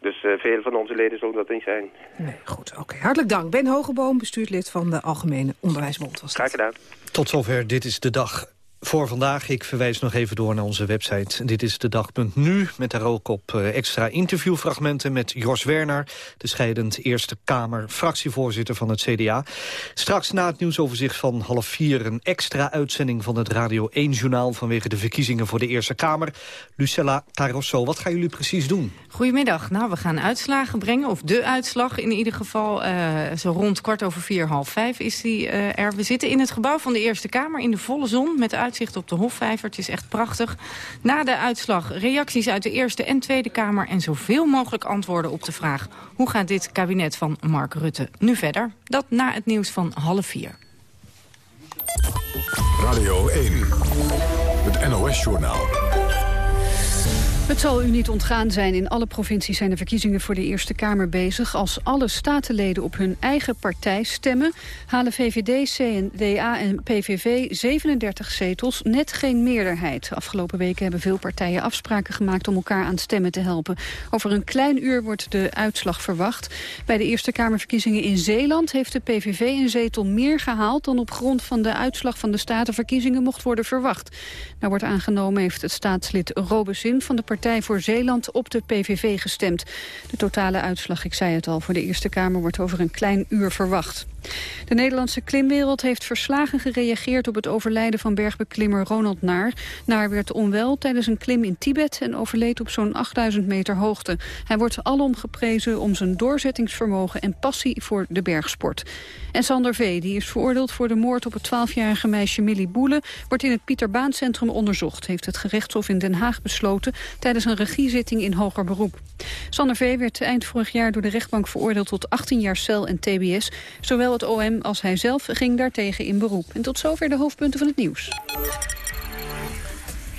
Dus uh, veel van onze leden zullen dat niet zijn. Nee, goed. Oké, okay. hartelijk dank. Ben Hogeboom, bestuurslid van de Algemene Onderwijsbond. Was Graag gedaan. Tot zover, dit is de dag. Voor vandaag. Ik verwijs nog even door naar onze website. Dit is de dag.nu met daar ook op eh, extra interviewfragmenten... met Jos Werner, de scheidend Eerste Kamer... fractievoorzitter van het CDA. Straks na het nieuwsoverzicht van half vier... een extra uitzending van het Radio 1-journaal... vanwege de verkiezingen voor de Eerste Kamer. Lucella Carosso, wat gaan jullie precies doen? Goedemiddag. Nou, we gaan uitslagen brengen, of de uitslag in ieder geval. Uh, zo rond kwart over vier, half vijf is die uh, er. We zitten in het gebouw van de Eerste Kamer in de volle zon... met uitzicht op de Hofvijver. Het is echt prachtig. Na de uitslag reacties uit de Eerste en Tweede Kamer... en zoveel mogelijk antwoorden op de vraag... hoe gaat dit kabinet van Mark Rutte nu verder? Dat na het nieuws van half vier. Radio 1, het NOS-journaal. Het zal u niet ontgaan zijn. In alle provincies zijn de verkiezingen voor de Eerste Kamer bezig. Als alle statenleden op hun eigen partij stemmen... halen VVD, CNDA en PVV 37 zetels, net geen meerderheid. Afgelopen weken hebben veel partijen afspraken gemaakt... om elkaar aan stemmen te helpen. Over een klein uur wordt de uitslag verwacht. Bij de Eerste Kamerverkiezingen in Zeeland... heeft de PVV een zetel meer gehaald... dan op grond van de uitslag van de statenverkiezingen mocht worden verwacht. Nou wordt aangenomen heeft het staatslid Robesin van de partij Partij voor Zeeland op de PVV gestemd. De totale uitslag, ik zei het al, voor de Eerste Kamer wordt over een klein uur verwacht. De Nederlandse klimwereld heeft verslagen gereageerd op het overlijden van bergbeklimmer Ronald Naar. Naar werd onwel tijdens een klim in Tibet en overleed op zo'n 8000 meter hoogte. Hij wordt alom geprezen om zijn doorzettingsvermogen en passie voor de bergsport. En Sander V., die is veroordeeld voor de moord op het 12-jarige meisje Millie Boele... wordt in het Pieter Baan Centrum onderzocht, heeft het gerechtshof in Den Haag besloten... tijdens een regiezitting in hoger beroep. Sander V. werd eind vorig jaar door de rechtbank veroordeeld tot 18 jaar cel en tbs. Zowel het OM als hij zelf ging daartegen in beroep. En tot zover de hoofdpunten van het nieuws.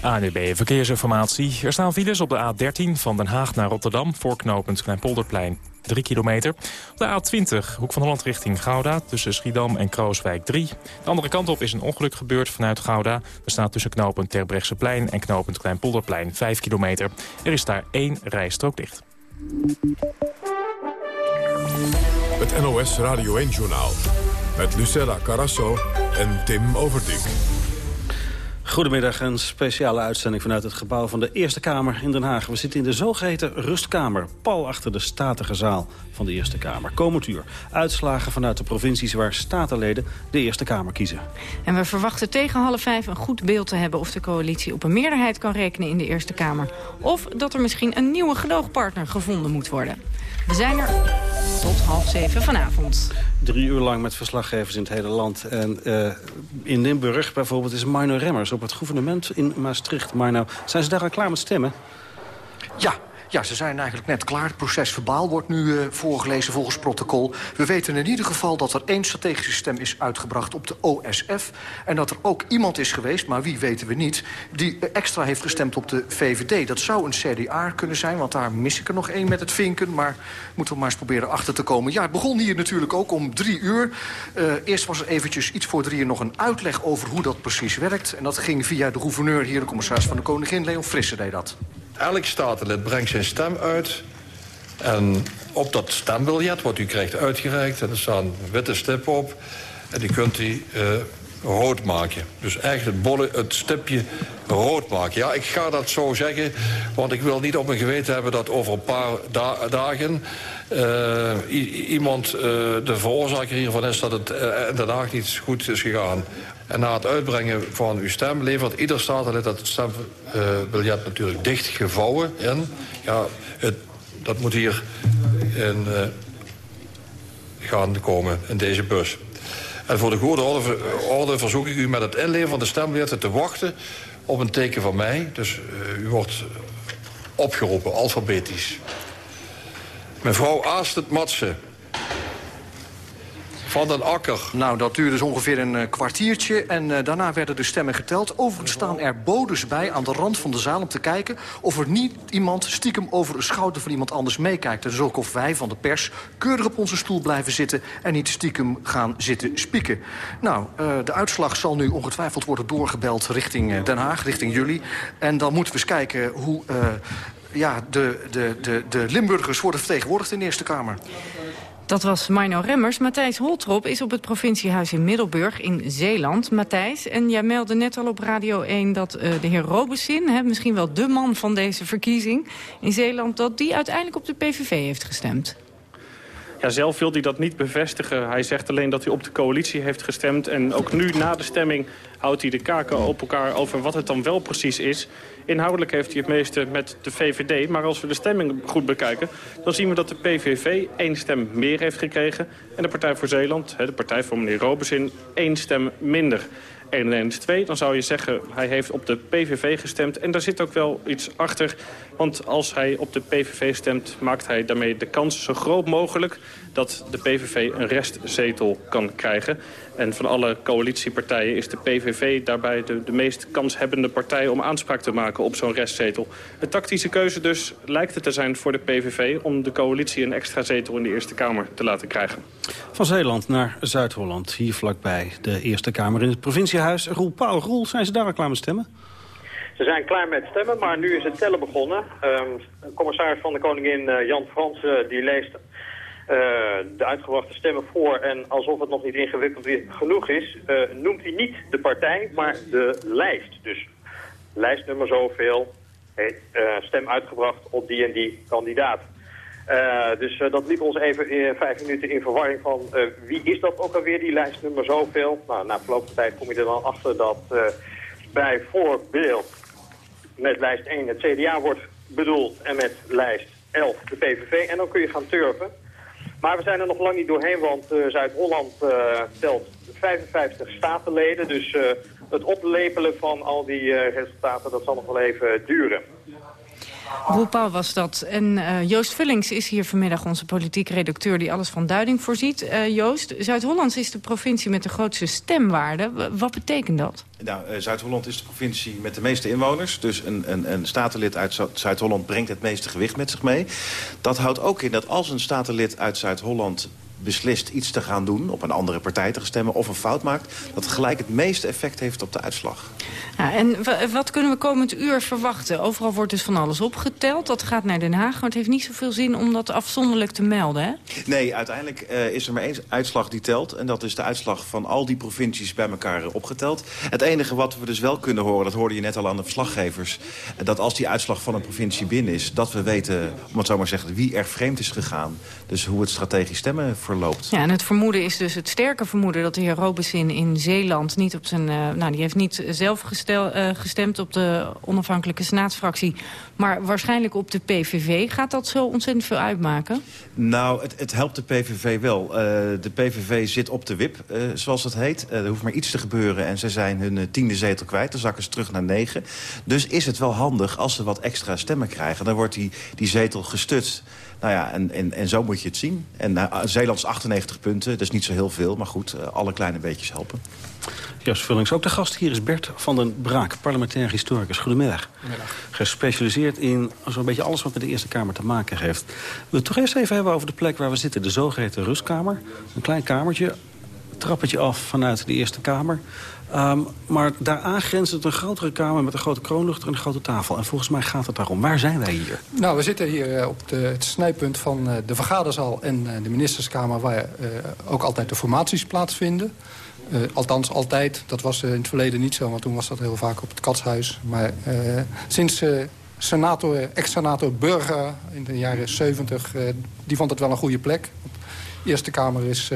ANUB Verkeersinformatie. Er staan files op de A13 van Den Haag naar Rotterdam... voor knooppunt Kleinpolderplein 3 kilometer. Op de A20, hoek van Holland richting Gouda... tussen Schiedam en Krooswijk 3. De andere kant op is een ongeluk gebeurd vanuit Gouda. Er staat tussen knooppunt Terbrechtseplein en knooppunt Kleinpolderplein 5 kilometer. Er is daar één rijstrook dicht. Het NOS Radio 1-journaal. Met Lucella Carasso en Tim Overdijk. Goedemiddag, een speciale uitzending vanuit het gebouw van de Eerste Kamer in Den Haag. We zitten in de zogeheten rustkamer, pal achter de statige zaal van de Eerste Kamer. Komend uur uitslagen vanuit de provincies waar statenleden de Eerste Kamer kiezen. En we verwachten tegen half vijf een goed beeld te hebben... of de coalitie op een meerderheid kan rekenen in de Eerste Kamer. Of dat er misschien een nieuwe gedoogpartner gevonden moet worden. We zijn er tot half zeven vanavond. Drie uur lang met verslaggevers in het hele land. En uh, in Limburg bijvoorbeeld is Marno Remmers op het gouvernement in Maastricht. Marno, zijn ze daar al klaar met stemmen? Ja, ja, ze zijn eigenlijk net klaar. Het proces verbaal wordt nu uh, voorgelezen volgens protocol. We weten in ieder geval dat er één strategische stem is uitgebracht op de OSF. En dat er ook iemand is geweest, maar wie weten we niet... die extra heeft gestemd op de VVD. Dat zou een CDA kunnen zijn, want daar mis ik er nog één met het vinken. Maar moeten we maar eens proberen achter te komen. Ja, het begon hier natuurlijk ook om drie uur. Uh, eerst was er eventjes iets voor drie uur nog een uitleg over hoe dat precies werkt. En dat ging via de gouverneur hier, de commissaris van de Koningin. Leon Frisse deed dat. Elk statenlid brengt zijn stem uit. En op dat stembiljet wat u krijgt uitgereikt... en er staan witte stippen op. En die kunt u uh, rood maken. Dus echt het, bolle, het stipje rood maken. Ja, ik ga dat zo zeggen, want ik wil niet op mijn geweten hebben... dat over een paar da dagen uh, iemand uh, de veroorzaker hiervan is... dat het uh, in Den Haag niet goed is gegaan. En na het uitbrengen van uw stem levert ieder statenlid dat stembiljet natuurlijk dichtgevouwen in. Ja, het, dat moet hier in, gaan komen in deze bus. En voor de goede orde, orde, verzoek ik u met het inleveren van de stembiljetten te wachten op een teken van mij. Dus uh, u wordt opgeroepen, alfabetisch. Mevrouw Aastet Matsen. Van den Akker. Nou, dat duurde dus ongeveer een uh, kwartiertje. En uh, daarna werden de stemmen geteld. Overigens staan er bodes bij aan de rand van de zaal om te kijken... of er niet iemand stiekem over de schouder van iemand anders meekijkt. Dus ook of wij van de pers keurig op onze stoel blijven zitten... en niet stiekem gaan zitten spieken. Nou, uh, de uitslag zal nu ongetwijfeld worden doorgebeld richting Den Haag, richting jullie. En dan moeten we eens kijken hoe ja, de, de, de, de Limburgers worden vertegenwoordigd in de Eerste Kamer. Dat was Mino Remmers. Matthijs Holtrop is op het provinciehuis in Middelburg in Zeeland. Matthijs, en jij meldde net al op Radio 1 dat uh, de heer Robesin... misschien wel de man van deze verkiezing in Zeeland... dat die uiteindelijk op de PVV heeft gestemd. Ja, zelf wil hij dat niet bevestigen. Hij zegt alleen dat hij op de coalitie heeft gestemd. En ook nu, na de stemming, houdt hij de kaken op elkaar over wat het dan wel precies is. Inhoudelijk heeft hij het meeste met de VVD. Maar als we de stemming goed bekijken... dan zien we dat de PVV één stem meer heeft gekregen... en de Partij voor Zeeland, de partij van meneer Robesin, één stem minder. 1 en 2, dan zou je zeggen hij heeft op de PVV gestemd. En daar zit ook wel iets achter. Want als hij op de PVV stemt, maakt hij daarmee de kans zo groot mogelijk... dat de PVV een restzetel kan krijgen. En van alle coalitiepartijen is de PVV daarbij de, de meest kanshebbende partij... om aanspraak te maken op zo'n restzetel. Een tactische keuze dus lijkt het te zijn voor de PVV... om de coalitie een extra zetel in de Eerste Kamer te laten krijgen. Van Zeeland naar Zuid-Holland, hier vlakbij de Eerste Kamer in het provinciehuis. Roel Pauw, Roel, zijn ze daar al klaar met stemmen? Ze zijn klaar met stemmen, maar nu is het tellen begonnen. Um, commissaris van de Koningin uh, Jan Frans uh, die leest uh, de uitgebrachte stemmen voor. En alsof het nog niet ingewikkeld genoeg is, noemt hij niet de partij, maar de lijst. Dus lijstnummer zoveel, stem uitgebracht op die en die kandidaat. dus dat liep ons even in vijf minuten in verwarring van wie is dat ook alweer, die lijstnummer zoveel. Nou, na verloop van tijd kom je er dan achter dat bijvoorbeeld met lijst 1 het CDA wordt bedoeld en met lijst 11 de PVV. En dan kun je gaan turven. Maar we zijn er nog lang niet doorheen, want uh, Zuid-Holland uh, telt 55 statenleden. Dus uh, het oplepelen van al die resultaten, dat zal nog wel even duren. Roel was dat. En uh, Joost Vullings is hier vanmiddag onze politiek redacteur... die alles van duiding voorziet. Uh, Joost, Zuid-Holland is de provincie met de grootste stemwaarde. Wat betekent dat? Nou, uh, Zuid-Holland is de provincie met de meeste inwoners. Dus een, een, een statenlid uit Zuid-Holland brengt het meeste gewicht met zich mee. Dat houdt ook in dat als een statenlid uit Zuid-Holland beslist iets te gaan doen... op een andere partij te stemmen of een fout maakt... dat gelijk het meeste effect heeft op de uitslag. Ja, en wat kunnen we komend uur verwachten? Overal wordt dus van alles opgeteld. Dat gaat naar Den Haag, maar het heeft niet zoveel zin om dat afzonderlijk te melden, hè? Nee, uiteindelijk uh, is er maar één uitslag die telt. En dat is de uitslag van al die provincies bij elkaar opgeteld. Het enige wat we dus wel kunnen horen, dat hoorde je net al aan de verslaggevers... dat als die uitslag van een provincie binnen is... dat we weten, om het zo maar zeggen, wie er vreemd is gegaan. Dus hoe het strategisch stemmen verloopt. Ja, en het vermoeden is dus het sterke vermoeden... dat de heer Robesin in Zeeland niet op zijn... Uh, nou, die heeft niet zelf gestel, uh, gestemd op de onafhankelijke senaatsfractie... maar waarschijnlijk op de PVV. Gaat dat zo ontzettend veel uitmaken? Nou, het, het helpt de PVV wel. Uh, de PVV zit op de wip, zoals het heet. er hoeft maar iets te gebeuren en ze zijn hun tiende zetel kwijt. Dan zakken ze terug naar negen. Dus is het wel handig als ze wat extra stemmen krijgen. Dan wordt die, die zetel gestut nou ja, en, en, en zo moet je het zien. En uh, Zeelands 98 punten, dat is niet zo heel veel. Maar goed, uh, alle kleine beetjes helpen. Joost Vullings, ook de gast hier is Bert van den Braak, parlementair historicus. Goedemiddag. Goedemiddag. Gespecialiseerd in zo'n beetje alles wat met de Eerste Kamer te maken heeft. We het toch eerst even hebben over de plek waar we zitten, de zogeheten rustkamer. Een klein kamertje, trappetje af vanuit de Eerste Kamer. Um, maar daaraan grenst het een grotere kamer met een grote kroonluchter en een grote tafel. En volgens mij gaat het daarom. Waar zijn wij hier? Nou, we zitten hier uh, op de, het snijpunt van uh, de vergaderzaal en uh, de ministerskamer... waar ook altijd de formaties plaatsvinden. althans, altijd. Dat was in het verleden niet zo, want toen was dat heel vaak op het katshuis. Maar sinds senator, ex-senator Burger in de jaren 70... die vond het wel een goede plek. De Eerste Kamer is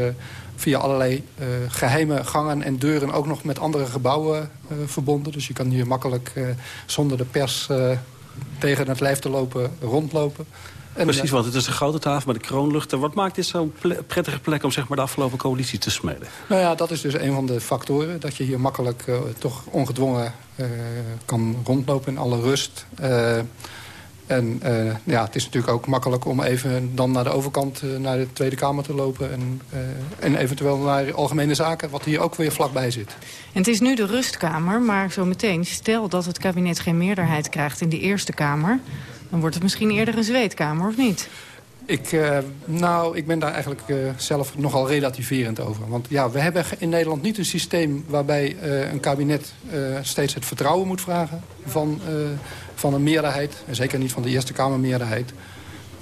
via allerlei uh, geheime gangen en deuren ook nog met andere gebouwen uh, verbonden. Dus je kan hier makkelijk uh, zonder de pers tegen het lijf te lopen rondlopen. En, Precies, want het is een grote tafel met de kroonluchter. Wat maakt dit zo'n prettige plek om zeg maar, de afgelopen coalitie te smeden? Nou ja, dat is dus een van de factoren. Dat je hier makkelijk toch ongedwongen kan rondlopen in alle rust. En uh, ja, het is natuurlijk ook makkelijk om even dan naar de overkant uh, naar de Tweede Kamer te lopen. En, uh, en eventueel naar Algemene Zaken, wat hier ook weer vlakbij zit. En het is nu de rustkamer, maar zo meteen, stel dat het kabinet geen meerderheid krijgt in de Eerste Kamer... dan wordt het misschien eerder een zweetkamer, of niet? Ik, nou, ik ben daar eigenlijk zelf nogal relativerend over. Want ja, we hebben in Nederland niet een systeem waarbij een kabinet steeds het vertrouwen moet vragen van, van een meerderheid. En zeker niet van de Eerste Kamermeerderheid.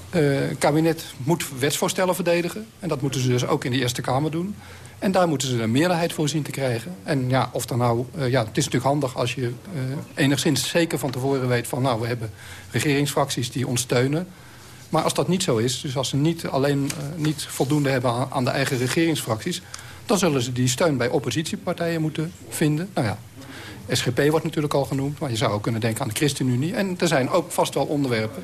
het kabinet moet wetsvoorstellen verdedigen. En dat moeten ze dus ook in de Eerste Kamer doen. En daar moeten ze een meerderheid voor zien te krijgen. En ja, of dan nou, ja, het is natuurlijk handig als je enigszins zeker van tevoren weet... van nou, we hebben regeringsfracties die ons steunen. Maar als dat niet zo is, dus als ze niet alleen niet voldoende hebben aan de eigen regeringsfracties... dan zullen ze die steun bij oppositiepartijen moeten vinden. Nou ja, SGP wordt natuurlijk al genoemd, maar je zou ook kunnen denken aan de ChristenUnie. En er zijn ook vast wel onderwerpen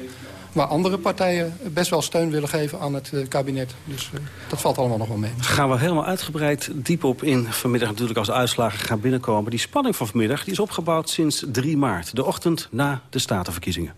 waar andere partijen best wel steun willen geven aan het uh, kabinet. Dus uh, dat valt allemaal nog wel mee. Gaan we helemaal uitgebreid diep op in vanmiddag natuurlijk als uitslagen gaan binnenkomen. Die spanning van vanmiddag die is opgebouwd sinds 3 maart, de ochtend na de statenverkiezingen.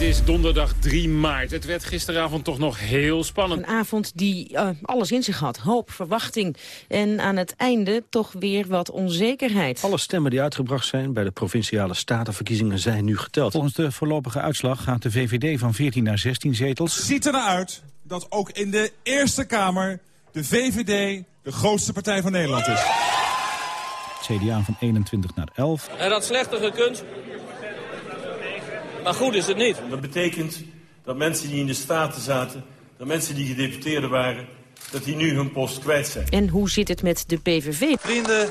Het is donderdag 3 maart. Het werd gisteravond toch nog heel spannend. Een avond die uh, alles in zich had. Hoop, verwachting en aan het einde toch weer wat onzekerheid. Alle stemmen die uitgebracht zijn bij de provinciale statenverkiezingen zijn nu geteld. Volgens de voorlopige uitslag gaat de VVD van 14 naar 16 zetels. Ziet er naar uit dat ook in de Eerste Kamer de VVD de grootste partij van Nederland is. CDA van 21 naar 11. En dat slechter gekund, maar goed is het niet. Dat betekent dat mensen die in de Staten zaten, dat mensen die gedeputeerden waren, dat die nu hun post kwijt zijn. En hoe zit het met de PVV? Vrienden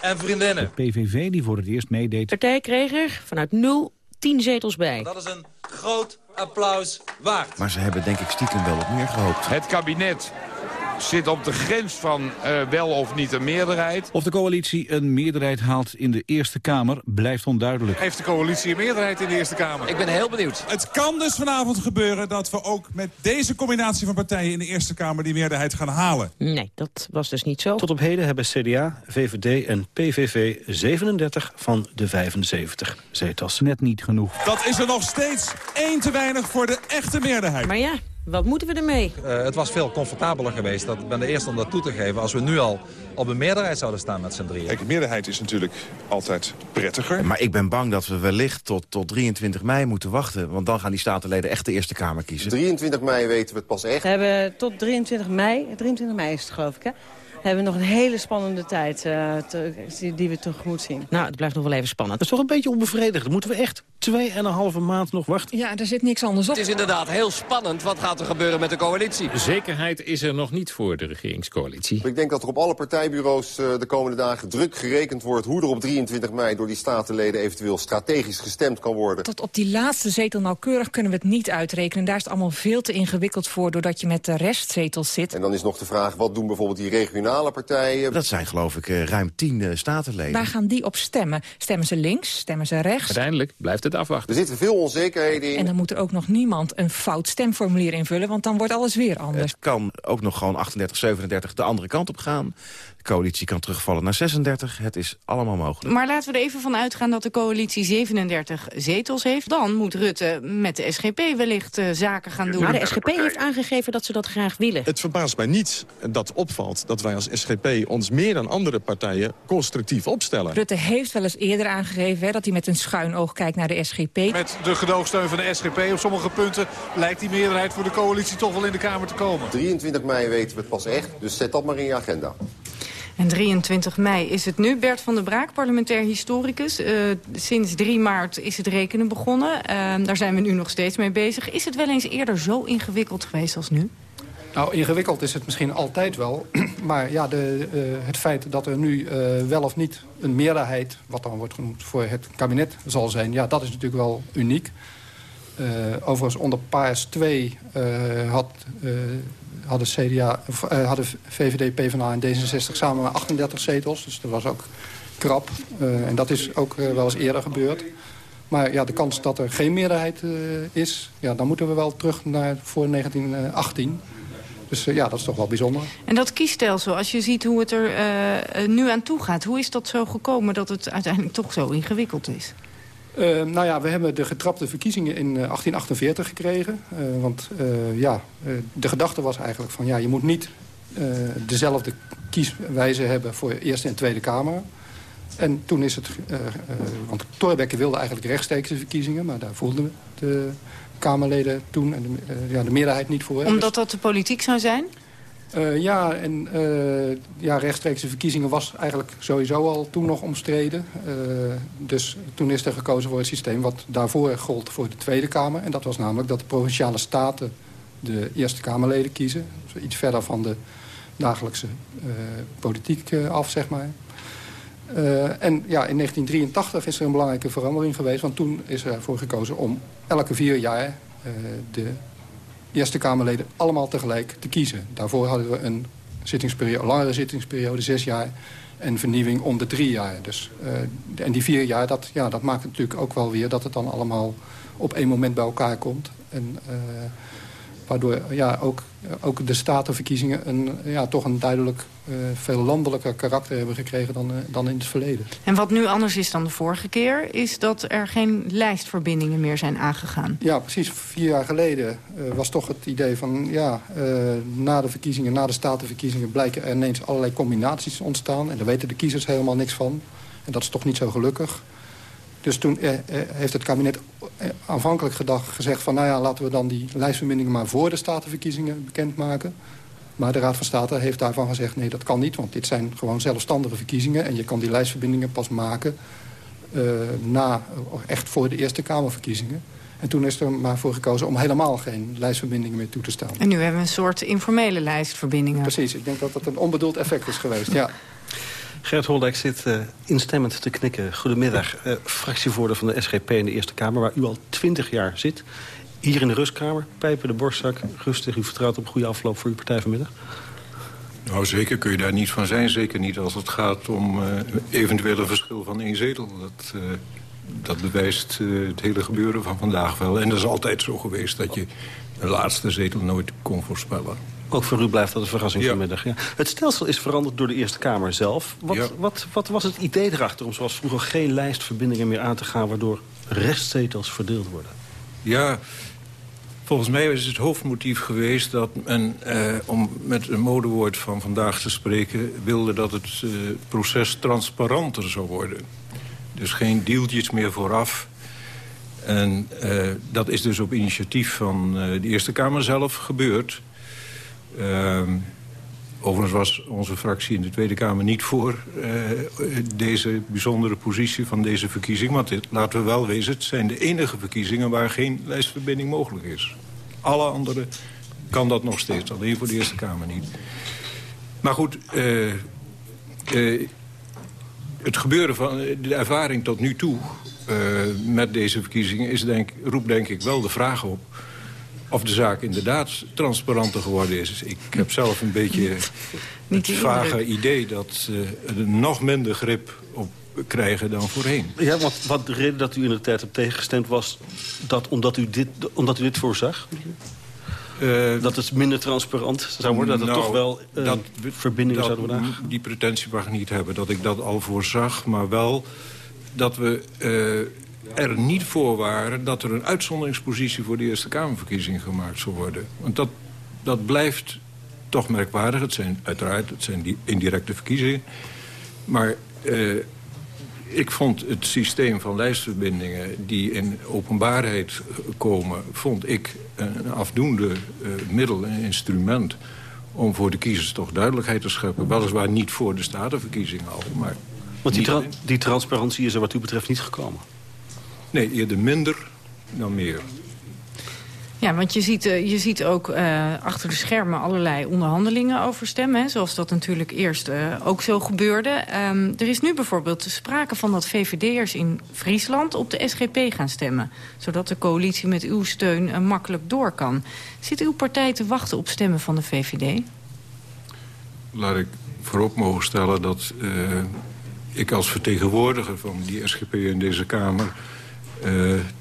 en vriendinnen. De PVV, die voor het eerst meedeed. De partij kreeg er vanuit 0 10 zetels bij. Dat is een groot applaus waard. Maar ze hebben denk ik stiekem wel op meer gehoopt. Het kabinet zit op de grens van uh, wel of niet een meerderheid. Of de coalitie een meerderheid haalt in de Eerste Kamer blijft onduidelijk. Heeft de coalitie een meerderheid in de Eerste Kamer? Ik ben heel benieuwd. Het kan dus vanavond gebeuren dat we ook met deze combinatie van partijen in de Eerste Kamer die meerderheid gaan halen. Nee, dat was dus niet zo. Tot op heden hebben CDA, VVD en PVV 37 van de 75 zetels. Net niet genoeg. Dat is er nog steeds één te weinig voor de echte meerderheid. Maar ja, wat moeten we ermee? Uh, het was veel comfortabeler geweest. Dat, ik ben de eerste om dat toe te geven. Als we nu al op een meerderheid zouden staan met z'n drieën. Kijk, de meerderheid is natuurlijk altijd prettiger. Maar ik ben bang dat we wellicht tot, tot 23 mei moeten wachten. Want dan gaan die statenleden echt de Eerste Kamer kiezen. 23 mei weten we het pas echt. We hebben tot 23 mei, 23 mei is het geloof ik hè? hebben we nog een hele spannende tijd uh, te, die we tegemoet zien. Nou, het blijft nog wel even spannend. Dat is toch een beetje onbevredigend. Moeten we echt twee en een halve maand nog wachten? Ja, er zit niks anders op. Het is inderdaad heel spannend. Wat gaat er gebeuren met de coalitie? Zekerheid is er nog niet voor de regeringscoalitie. Ik denk dat er op alle partijbureaus uh, de komende dagen druk gerekend wordt... hoe er op 23 mei door die statenleden eventueel strategisch gestemd kan worden. Tot op die laatste zetel nauwkeurig kunnen we het niet uitrekenen. Daar is het allemaal veel te ingewikkeld voor... doordat je met de restzetels zit. En dan is nog de vraag, wat doen bijvoorbeeld die regionale partijen? Dat zijn geloof ik uh, ruim tien uh, statenleden. Waar gaan die op stemmen? Stemmen ze links? Stemmen ze rechts? Uiteindelijk blijft het afwachten. Er zitten veel onzekerheden in. En dan moet er ook nog niemand een fout stemformulier invullen... want dan wordt alles weer anders. Het kan ook nog gewoon 38, 37 de andere kant op gaan. De coalitie kan terugvallen naar 36. Het is allemaal mogelijk. Maar laten we er even van uitgaan dat de coalitie 37 zetels heeft. Dan moet Rutte met de SGP wellicht uh, zaken gaan doen. Maar de SGP heeft aangegeven dat ze dat graag willen. Het verbaast mij niet dat opvalt dat wij als SGP ons meer dan andere partijen constructief opstellen. Rutte heeft wel eens eerder aangegeven hè, dat hij met een schuin oog kijkt naar de SGP. Met de gedoogsteun van de SGP op sommige punten lijkt die meerderheid voor de coalitie toch wel in de Kamer te komen. 23 mei weten we het pas echt, dus zet dat maar in je agenda. En 23 mei is het nu. Bert van der Braak, parlementair historicus. Uh, sinds 3 maart is het rekenen begonnen. Uh, daar zijn we nu nog steeds mee bezig. Is het wel eens eerder zo ingewikkeld geweest als nu? Nou, ingewikkeld is het misschien altijd wel. [clears throat] Maar ja, de, uh, het feit dat er nu wel of niet een meerderheid... wat dan wordt genoemd voor het kabinet zal zijn... ja, dat is natuurlijk wel uniek. overigens, onder PAS 2 had hadden, CDA, uh, hadden VVD, PvdA en D66 samen maar 38 zetels. Dus dat was ook krap. Uh, en dat is ook uh, wel eens eerder gebeurd. Maar ja, de kans dat er geen meerderheid is... Ja, dan moeten we wel terug naar voor 1918. Dus ja, dat is toch wel bijzonder. En dat kiesstelsel, als je ziet hoe het er nu aan toe gaat... hoe is dat zo gekomen dat het uiteindelijk toch zo ingewikkeld is? Uh, nou ja, we hebben de getrapte verkiezingen in uh, 1848 gekregen. Uh, want ja, de gedachte was eigenlijk van... ja, je moet niet dezelfde kieswijze hebben voor Eerste en Tweede Kamer. En toen is het... want Thorbecke wilde eigenlijk rechtstreekse verkiezingen... maar daar voelden de Kamerleden toen en de, ja, de meerderheid niet voor. Omdat dat de politiek zou zijn? Uh, ja, en uh, ja, rechtstreekse verkiezingen was eigenlijk sowieso al toen nog omstreden. Uh, dus toen is er gekozen voor het systeem wat daarvoor gold voor de Tweede Kamer. En dat was namelijk dat de Provinciale Staten de Eerste Kamerleden kiezen. Iets verder van de dagelijkse politiek af, zeg maar. en ja, in 1983 is er een belangrijke verandering geweest. Want toen is er voor gekozen om elke vier jaar de Eerste Kamerleden allemaal tegelijk te kiezen. Daarvoor hadden we een zittingsperiode, langere zittingsperiode, zes jaar... en vernieuwing om de drie jaar. Dus, uh, en die vier jaar, dat, ja, dat maakt natuurlijk ook wel weer... dat het dan allemaal op één moment bij elkaar komt. En, uh, waardoor ja, ook, ook de statenverkiezingen een, ja, toch een duidelijk uh, veel landelijker karakter hebben gekregen dan, uh, dan in het verleden. En wat nu anders is dan de vorige keer... is dat er geen lijstverbindingen meer zijn aangegaan. Ja, precies. Vier jaar geleden uh, was toch het idee van... ja, na de verkiezingen, na de statenverkiezingen... blijken er ineens allerlei combinaties ontstaan. En daar weten de kiezers helemaal niks van. En dat is toch niet zo gelukkig. Dus toen eh, heeft het kabinet aanvankelijk gedacht, gezegd van... nou ja, laten we dan die lijstverbindingen maar voor de statenverkiezingen bekendmaken. Maar de Raad van State heeft daarvan gezegd... nee, dat kan niet, want dit zijn gewoon zelfstandige verkiezingen... en je kan die lijstverbindingen pas maken uh, na, echt voor de Eerste Kamerverkiezingen. En toen is er maar voor gekozen om helemaal geen lijstverbindingen meer toe te staan. En nu hebben we een soort informele lijstverbindingen. Precies, ik denk dat dat een onbedoeld effect is geweest, ja. Gert Holdijk zit uh, instemmend te knikken. Goedemiddag, uh, fractievoorzitter van de SGP in de Eerste Kamer... waar u al twintig jaar zit. Hier in de rustkamer, pijpen de borstzak, rustig. U vertrouwt op goede afloop voor uw partij vanmiddag? Nou, zeker kun je daar niet van zijn. Zeker niet als het gaat om uh, eventuele verschil van één zetel. Dat, uh, dat bewijst uh, het hele gebeuren van vandaag wel. En dat is altijd zo geweest dat je de laatste zetel nooit kon voorspellen. Ook voor u blijft dat een verrassing ja. vanmiddag. Ja. Het stelsel is veranderd door de Eerste Kamer zelf. Wat, ja. wat, wat was het idee erachter om zoals vroeger geen lijstverbindingen meer aan te gaan... waardoor restzetels verdeeld worden? Ja, volgens mij is het hoofdmotief geweest dat men, eh, om met een modewoord van vandaag te spreken... wilde dat het eh, proces transparanter zou worden. Dus geen deeltjes meer vooraf... En uh, dat is dus op initiatief van uh, de Eerste Kamer zelf gebeurd. Uh, overigens was onze fractie in de Tweede Kamer niet voor uh, deze bijzondere positie van deze verkiezing. Want dit, laten we wel wezen, het zijn de enige verkiezingen waar geen lijstverbinding mogelijk is. Alle andere kan dat nog steeds, alleen voor de Eerste Kamer niet. Maar goed, uh, uh, het gebeuren van de ervaring tot nu toe met deze verkiezingen is denk, roept denk ik wel de vraag op of de zaak inderdaad transparanter geworden is. Ik heb zelf een beetje [laughs] het vage idee dat uh, er nog minder grip op krijgen dan voorheen. Ja, want wat de reden dat u in de tijd hebt tegengestemd was... Dat, omdat, u dit, omdat u dit voorzag? Uh, dat het minder transparant zou worden? Dat er nou, toch wel uh, dat, verbindingen zouden worden Die pretentie mag ik niet hebben dat ik dat al voorzag. Maar wel dat we uh, er niet voor waren... dat er een uitzonderingspositie voor de Eerste Kamerverkiezingen gemaakt zou worden. Want dat, dat blijft toch merkwaardig. Het zijn uiteraard het zijn die indirecte verkiezingen. Maar ik vond het systeem van lijstverbindingen die in openbaarheid komen... vond ik een afdoende uh, middel, een instrument... om voor de kiezers toch duidelijkheid te scheppen. Weliswaar niet voor de statenverkiezingen al, maar... Want die, tra die transparantie is er wat u betreft niet gekomen? Nee, eerder minder dan meer. Ja, want je ziet, uh, je ziet ook uh, achter de schermen allerlei onderhandelingen over stemmen. Hè, zoals dat natuurlijk eerst uh, ook zo gebeurde. Um, er is nu bijvoorbeeld sprake van dat VVD'ers in Friesland op de SGP gaan stemmen. Zodat de coalitie met uw steun makkelijk door kan. Zit uw partij te wachten op stemmen van de VVD? Laat ik voorop mogen stellen dat ik als vertegenwoordiger van die SGP in deze Kamer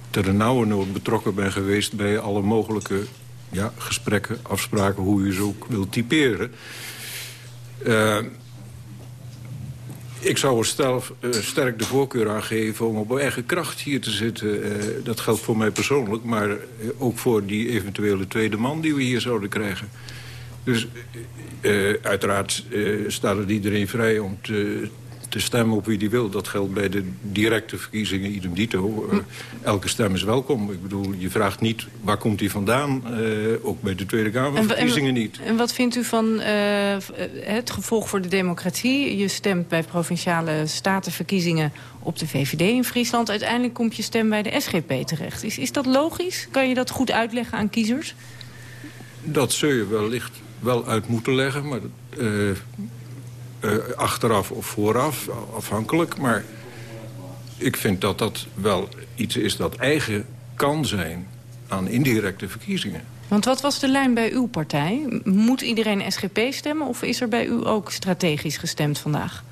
ter nauwe betrokken ben geweest... bij alle mogelijke ja, gesprekken, afspraken, hoe u ze ook wilt typeren. Uh, ik zou er stel, uh, sterk de voorkeur aan geven om op eigen kracht hier te zitten. Uh, dat geldt voor mij persoonlijk, maar ook voor die eventuele tweede man die we hier zouden krijgen. Dus uiteraard staat het iedereen vrij om te, te stemmen op wie die wil. Dat geldt bij de directe verkiezingen idem dito. Uh, elke stem is welkom. Ik bedoel, je vraagt niet waar komt hij vandaan. Uh, ook bij de Tweede Kamerverkiezingen niet. En wat vindt u van uh, het gevolg voor de democratie? Je stemt bij provinciale statenverkiezingen op de VVD in Friesland. Uiteindelijk komt je stem bij de SGP terecht. Is, is dat logisch? Kan je dat goed uitleggen aan kiezers? Dat zul je wellicht wel uit moeten leggen. Maar uh, achteraf of vooraf, afhankelijk. Maar ik vind dat dat wel iets is dat eigen kan zijn aan indirecte verkiezingen. Want wat was de lijn bij uw partij? Moet iedereen SGP stemmen of is er bij u ook strategisch gestemd vandaag?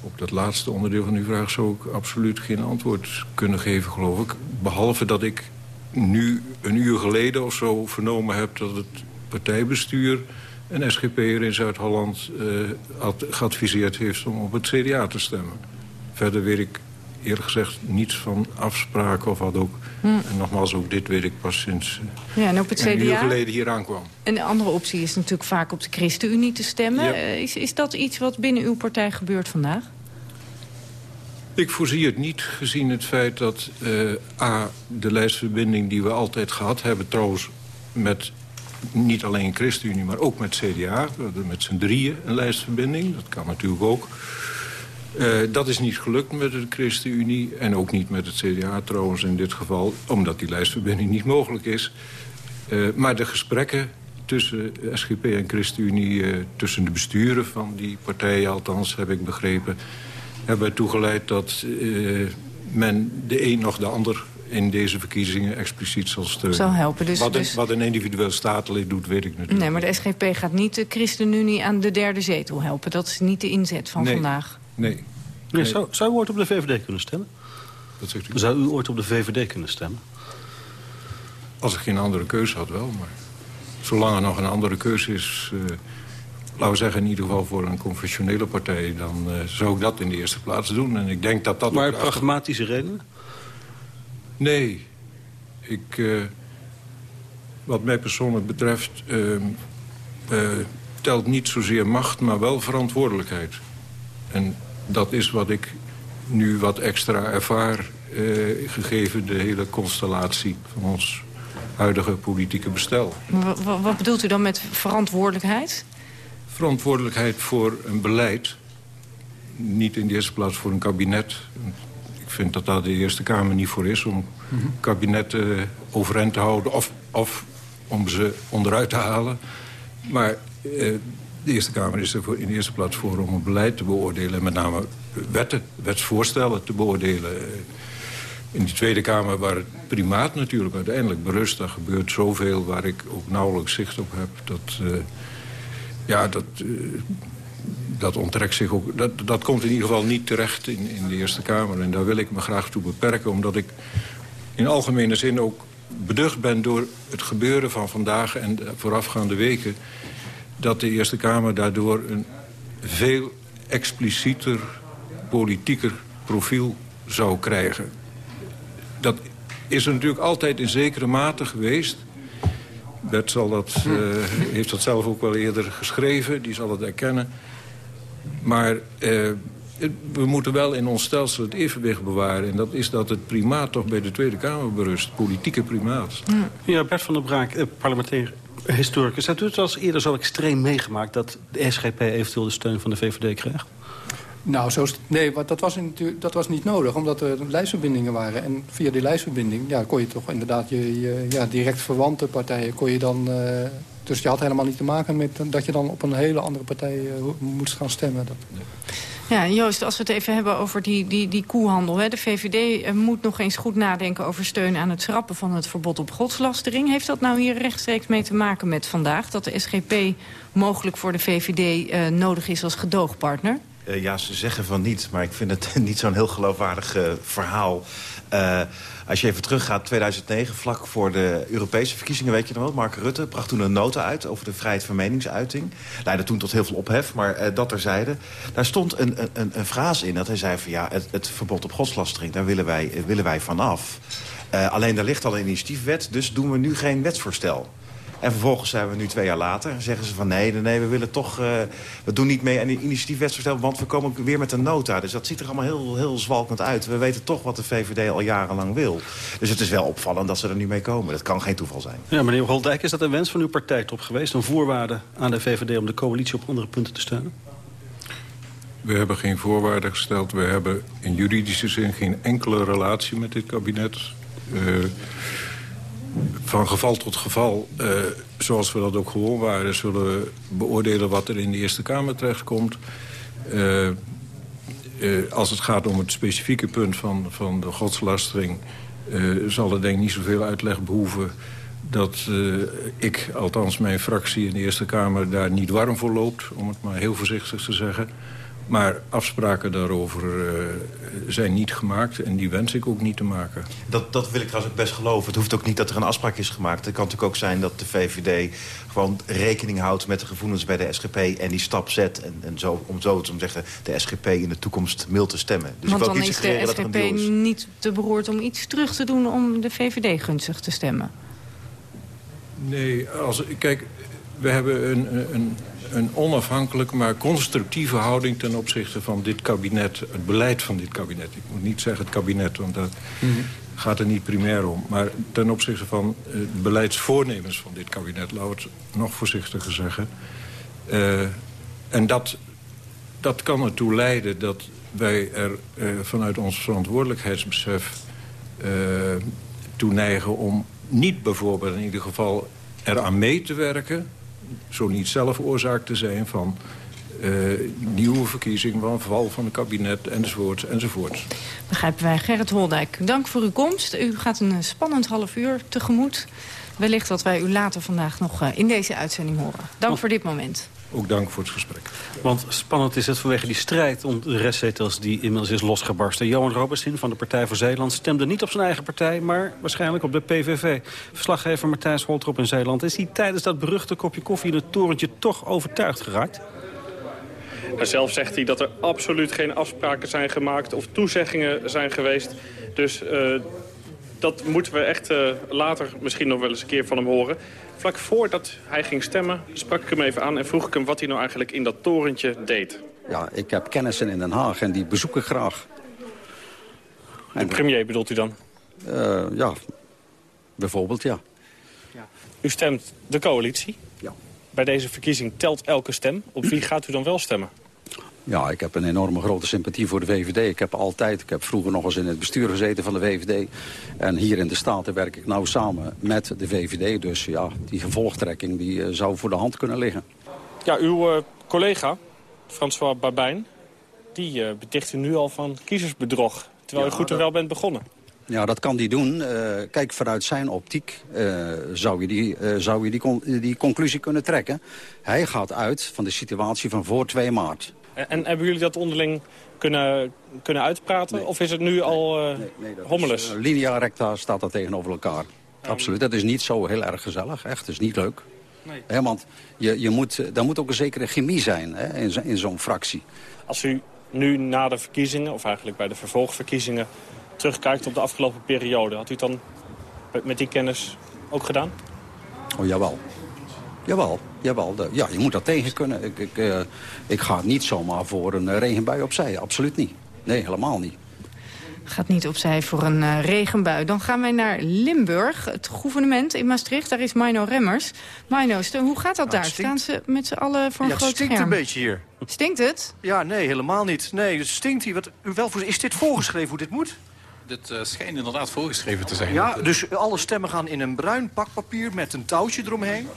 Op dat laatste onderdeel van uw vraag zou ik absoluut geen antwoord kunnen geven, geloof ik. Behalve dat ik nu een uur geleden of zo vernomen heb dat het partijbestuur een SGP'er in Zuid-Holland uh, geadviseerd heeft om op het CDA te stemmen. Verder weet ik eerlijk gezegd niets van afspraken of wat ook. Hm. En nogmaals, ook dit weet ik pas sinds uh, ja, en op het CDA, een uur geleden hier aankwam. Een andere optie is natuurlijk vaak op de ChristenUnie te stemmen. Ja. Uh, is, is dat iets wat binnen uw partij gebeurt vandaag? Ik voorzie het niet, gezien het feit dat uh, A, de lijstverbinding die we altijd gehad hebben... trouwens met niet alleen ChristenUnie, maar ook met CDA. Met z'n drieën een lijstverbinding. Dat kan natuurlijk ook. Uh, dat is niet gelukt met de ChristenUnie en ook niet met het CDA trouwens in dit geval... omdat die lijstverbinding niet mogelijk is. Uh, maar de gesprekken tussen SGP en ChristenUnie... Uh, tussen de besturen van die partijen althans, heb ik begrepen... hebben ertoe geleid dat men de een nog de ander in deze verkiezingen expliciet zal steunen. Zal helpen. Dus, wat, een, dus... wat een individueel statenlid doet, weet ik natuurlijk Nee, maar de SGP gaat niet de ChristenUnie aan de derde zetel helpen. Dat is niet de inzet van nee. vandaag. Nee. nee. Zou, zou u ooit op de VVD kunnen stemmen? Wat zegt u? Zou u ooit op de VVD kunnen stemmen? Als ik geen andere keuze had wel, maar zolang er nog een andere keuze is... Uh, laten we zeggen in ieder geval voor een confessionele partij... dan uh, zou ik dat in de eerste plaats doen. En ik denk dat dat maar pragmatische redenen? Nee. Ik, uh, wat mij persoonlijk betreft... Uh, uh, telt niet zozeer macht, maar wel verantwoordelijkheid. En dat is wat ik nu wat extra ervaar... gegeven de hele constellatie van ons huidige politieke bestel. Wat, wat bedoelt u dan met verantwoordelijkheid? Verantwoordelijkheid voor een beleid. Niet in de eerste plaats voor een kabinet vind dat daar de Eerste Kamer niet voor is... om kabinetten overeind te houden of, of om ze onderuit te halen. Maar eh, de Eerste Kamer is er voor, in de eerste plaats voor om een beleid te beoordelen... en met name wetten, wetsvoorstellen te beoordelen. In de Tweede Kamer waar het primaat natuurlijk uiteindelijk berust... daar gebeurt zoveel waar ik ook nauwelijks zicht op heb... dat, uh, ja, dat, dat onttrekt zich ook... Dat, dat komt in ieder geval niet terecht in, in de Eerste Kamer. En daar wil ik me graag toe beperken, omdat ik in algemene zin ook beducht ben door het gebeuren van vandaag en de voorafgaande weken... dat de Eerste Kamer daardoor een veel explicieter, politieker profiel zou krijgen. Dat is er natuurlijk altijd in zekere mate geweest. Bert zal dat, uh, heeft dat zelf ook wel eerder geschreven, die zal het erkennen. Maar uh, we moeten wel in ons stelsel het evenwicht bewaren. En dat is dat het primaat toch bij de Tweede Kamer berust. Politieke primaat. Ja, Bert van der Braak, eh, parlementair historicus. Hebt u het als eerder zo extreem meegemaakt... dat de SGP eventueel de steun van de VVD krijgt? Nou, zo, nee, dat was, in, dat was niet nodig, omdat er lijstverbindingen waren. En via die lijstverbinding ja, kon je toch inderdaad je, je ja, direct verwante partijen... kon je dan uh, dus je had helemaal niet te maken met dat je dan op een hele andere partij uh, moest gaan stemmen. Dat... Ja, Joost, als we het even hebben over die, die, die koehandel. Hè. De VVD uh, moet nog eens goed nadenken over steun aan het schrappen van het verbod op godslastering. Heeft dat nou hier rechtstreeks mee te maken met vandaag? Dat de SGP mogelijk voor de VVD uh, nodig is als gedoogpartner? Uh, ja, ze zeggen van niet, maar ik vind het [laughs] niet zo'n heel geloofwaardig uh, verhaal. Uh, als je even teruggaat, 2009, vlak voor de Europese verkiezingen... weet je nog wel, Mark Rutte bracht toen een nota uit... over de vrijheid van meningsuiting. Leidde toen tot heel veel ophef, maar dat terzijde. Daar stond een, een, een frase in dat hij zei van... ja, het, het verbod op godslastering, daar willen wij, willen wij vanaf. alleen daar ligt al een initiatiefwet, dus doen we nu geen wetsvoorstel. En vervolgens zijn we nu twee jaar later. zeggen ze van nee, nee we willen toch... Uh, we doen niet mee aan die initiatiefwetsvoorstel... want we komen weer met een nota. Dus dat ziet er allemaal heel, heel zwalkend uit. We weten toch wat de VVD al jarenlang wil. Dus het is wel opvallend dat ze er nu mee komen. Dat kan geen toeval zijn. Ja, meneer Holdijk, is dat een wens van uw partijtop geweest? Een voorwaarde aan de VVD om de coalitie op andere punten te steunen? We hebben geen voorwaarden gesteld. We hebben in juridische zin geen enkele relatie met dit kabinet. Uh, van geval tot geval, uh, zoals we dat ook gewoon waren... zullen we beoordelen wat er in de Eerste Kamer terechtkomt. Uh, uh, als het gaat om het specifieke punt van, van de godslastering... zal er denk ik niet zoveel uitleg behoeven dat ik, althans mijn fractie in de Eerste Kamer... daar niet warm voor loopt, om het maar heel voorzichtig te zeggen... Maar afspraken daarover uh, zijn niet gemaakt en die wens ik ook niet te maken. Dat, dat wil ik trouwens ook best geloven. Het hoeft ook niet dat er een afspraak is gemaakt. Het kan natuurlijk ook zijn dat de VVD gewoon rekening houdt met de gevoelens bij de SGP... en die stap zet en, en zo, om zo te zeggen de SGP in de toekomst mild te stemmen. Dus Want dan is de SGP niet te beroerd om iets terug te doen om de VVD gunstig te stemmen. Nee, als, kijk, we hebben een, een een onafhankelijk, maar constructieve houding... ten opzichte van dit kabinet, het beleid van dit kabinet. Ik moet niet zeggen het kabinet, want dat gaat er niet primair om. Maar ten opzichte van uh, beleidsvoornemens van dit kabinet... laten we het nog voorzichtiger zeggen. Uh, en dat, dat kan ertoe leiden dat wij er uh, vanuit ons verantwoordelijkheidsbesef... toe neigen om niet bijvoorbeeld in ieder geval eraan mee te werken zo niet zelf oorzaak te zijn van uh, nieuwe verkiezingen, van val van het kabinet, enzovoort, enzovoort. Begrijpen wij. Gerrit Holdijk, dank voor uw komst. U gaat een spannend half uur tegemoet. Wellicht dat wij u later vandaag nog uh, in deze uitzending horen. Dank voor dit moment. Ook dank voor het gesprek. Want spannend is het vanwege die strijd om de restzetels die inmiddels is losgebarsten. Johan Robertsin van de Partij voor Zeeland stemde niet op zijn eigen partij... maar waarschijnlijk op de PVV. Verslaggever Martijn Holtrop in Zeeland. Is hij tijdens dat beruchte kopje koffie in het torentje toch overtuigd geraakt? Zelf zegt hij dat er absoluut geen afspraken zijn gemaakt... of toezeggingen zijn geweest. Dus uh, dat moeten we echt uh, later misschien nog wel eens een keer van hem horen. Vlak voordat hij ging stemmen sprak ik hem even aan... en vroeg ik hem wat hij nou eigenlijk in dat torentje deed. Ja, ik heb kennissen in Den Haag en die bezoek ik graag. De premier bedoelt u dan? Uh, ja, bijvoorbeeld, ja. ja. U stemt de coalitie. Ja. Bij deze verkiezing telt elke stem. Op wie gaat u dan wel stemmen? Ja, ik heb een enorme grote sympathie voor de VVD. Ik heb altijd, ik heb vroeger nog eens in het bestuur gezeten van de VVD. En hier in de Staten werk ik nou samen met de VVD. Dus ja, die gevolgtrekking die, uh, zou voor de hand kunnen liggen. Ja, uw uh, collega, François Babijn, die uh, beticht u nu al van kiezersbedrog. Terwijl ja, u goed en wel bent begonnen. Ja, dat kan hij doen. Uh, kijk, vanuit zijn optiek uh, zou je, die, uh, zou je die, con die conclusie kunnen trekken. Hij gaat uit van de situatie van voor 2 maart. En, hebben jullie dat onderling kunnen, kunnen uitpraten? Nee. Of is het nu al uh, nee, nee, hommeles? Is, linea recta staat dat tegenover elkaar. Absoluut, dat is niet zo heel erg gezellig. Echt, dat is niet leuk. Nee. He, want je, je moet, daar moet ook een zekere chemie zijn hè, in, in zo'n fractie. Als u nu na de verkiezingen, of eigenlijk bij de vervolgverkiezingen... terugkijkt op de afgelopen periode, had u het dan met die kennis ook gedaan? Oh, jawel. Jawel, jawel. De, ja, je moet dat tegen kunnen. Ik, ik, uh, ik ga niet zomaar voor een regenbui opzij. Absoluut niet. Nee, helemaal niet. Gaat niet opzij voor een uh, regenbui. Dan gaan wij naar Limburg, het gouvernement in Maastricht. Daar is Mino Remmers. Mino, hoe gaat dat nou, daar? Staan ze met z'n allen voor een ja, groot scherm? Het scherm? stinkt een beetje hier. Stinkt het? Ja, nee, helemaal niet. Nee, het stinkt hier. Wat, wel, is dit voorgeschreven hoe dit moet? Dit uh, schijnt inderdaad voorgeschreven te zijn. Ja, dus alle stemmen gaan in een bruin pakpapier met een touwtje eromheen.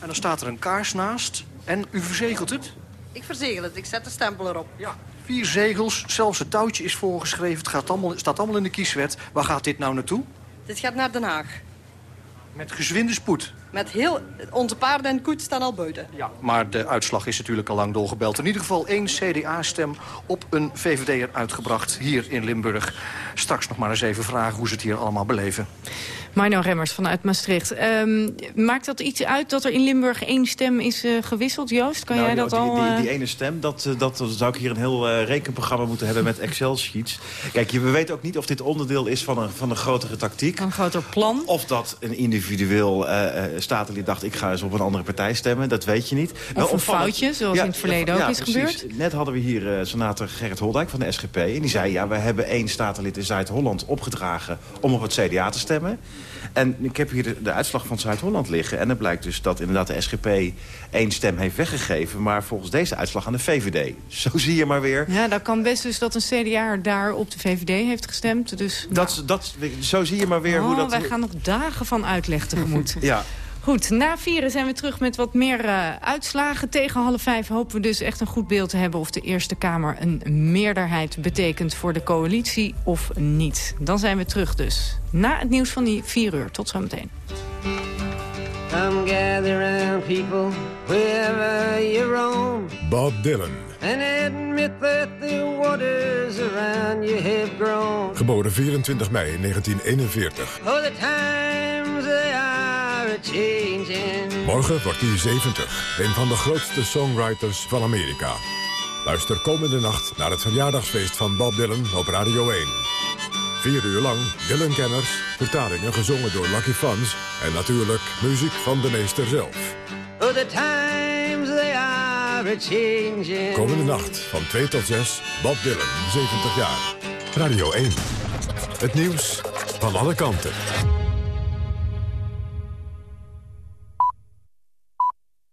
En dan staat er een kaars naast. En u verzegelt het? Ik verzegel het. Ik zet de stempel erop. Ja. Vier zegels, zelfs het touwtje is voorgeschreven. Het gaat allemaal, staat allemaal in de kieswet. Waar gaat dit nou naartoe? Dit gaat naar Den Haag. Met gezwinde spoed? Met heel... Onze paarden en koets staan al buiten. Ja, maar de uitslag is natuurlijk al lang doorgebeld. In ieder geval één CDA-stem op een VVD'er uitgebracht hier in Limburg. Straks nog maar eens even vragen hoe ze het hier allemaal beleven. Mino Remmers vanuit Maastricht. Ehm, maakt dat iets uit dat er in Limburg één stem is uh, gewisseld, Joost? Kan nou, jij dat die, al... Die, uh... die, ene stem, dat, dat, dat, zou ik hier een heel uh, rekenprogramma moeten hebben met Excel-sheets. Kijk, je, we weten ook niet of dit onderdeel is van een, van een grotere tactiek. Een groter plan. Of dat een individueel statenlid dacht, ik ga eens op een andere partij stemmen. Dat weet je niet. Of Wel, een foutje, zoals ja, in het verleden ja, ook is precies. gebeurd. Net hadden we hier senator Gerrit Holdijk van de SGP. En die zei, ja, we hebben één statenlid in Zuid-Holland opgedragen om op het CDA te stemmen. En ik heb hier de, de uitslag van Zuid-Holland liggen. En het blijkt dus dat inderdaad de SGP één stem heeft weggegeven... maar volgens deze uitslag aan de VVD. [laughs] Zo zie je maar weer. Ja, dat kan best dus dat een CDA daar op de VVD heeft gestemd. Dus, dat, nou. dat, zo zie je maar weer oh, hoe dat... wij gaan nog dagen van uitleg tegemoet. [laughs] ja. Goed, na vieren zijn we terug met wat meer uh, uitslagen. Tegen half vijf hopen we dus echt een goed beeld te hebben... of de Eerste Kamer een meerderheid betekent voor de coalitie of niet. Dan zijn we terug dus. Na het nieuws van die vier uur. Tot zometeen. Come gather around people wherever you roam. Bob Dylan. And admit that the waters around you have grown. Geboren 24 mei 1941. Oh, the times they are. Morgen wordt hij 70. Een van de grootste songwriters van Amerika. Luister komende nacht naar het verjaardagsfeest van Bob Dylan op Radio 1. Vier uur lang Dylan-kenners, vertalingen gezongen door Lucky Fans... en natuurlijk muziek van de meester zelf. Oh, the times they are changing. Komende nacht van 2 tot 6, Bob Dylan, 70 jaar. Radio 1. Het nieuws van alle kanten.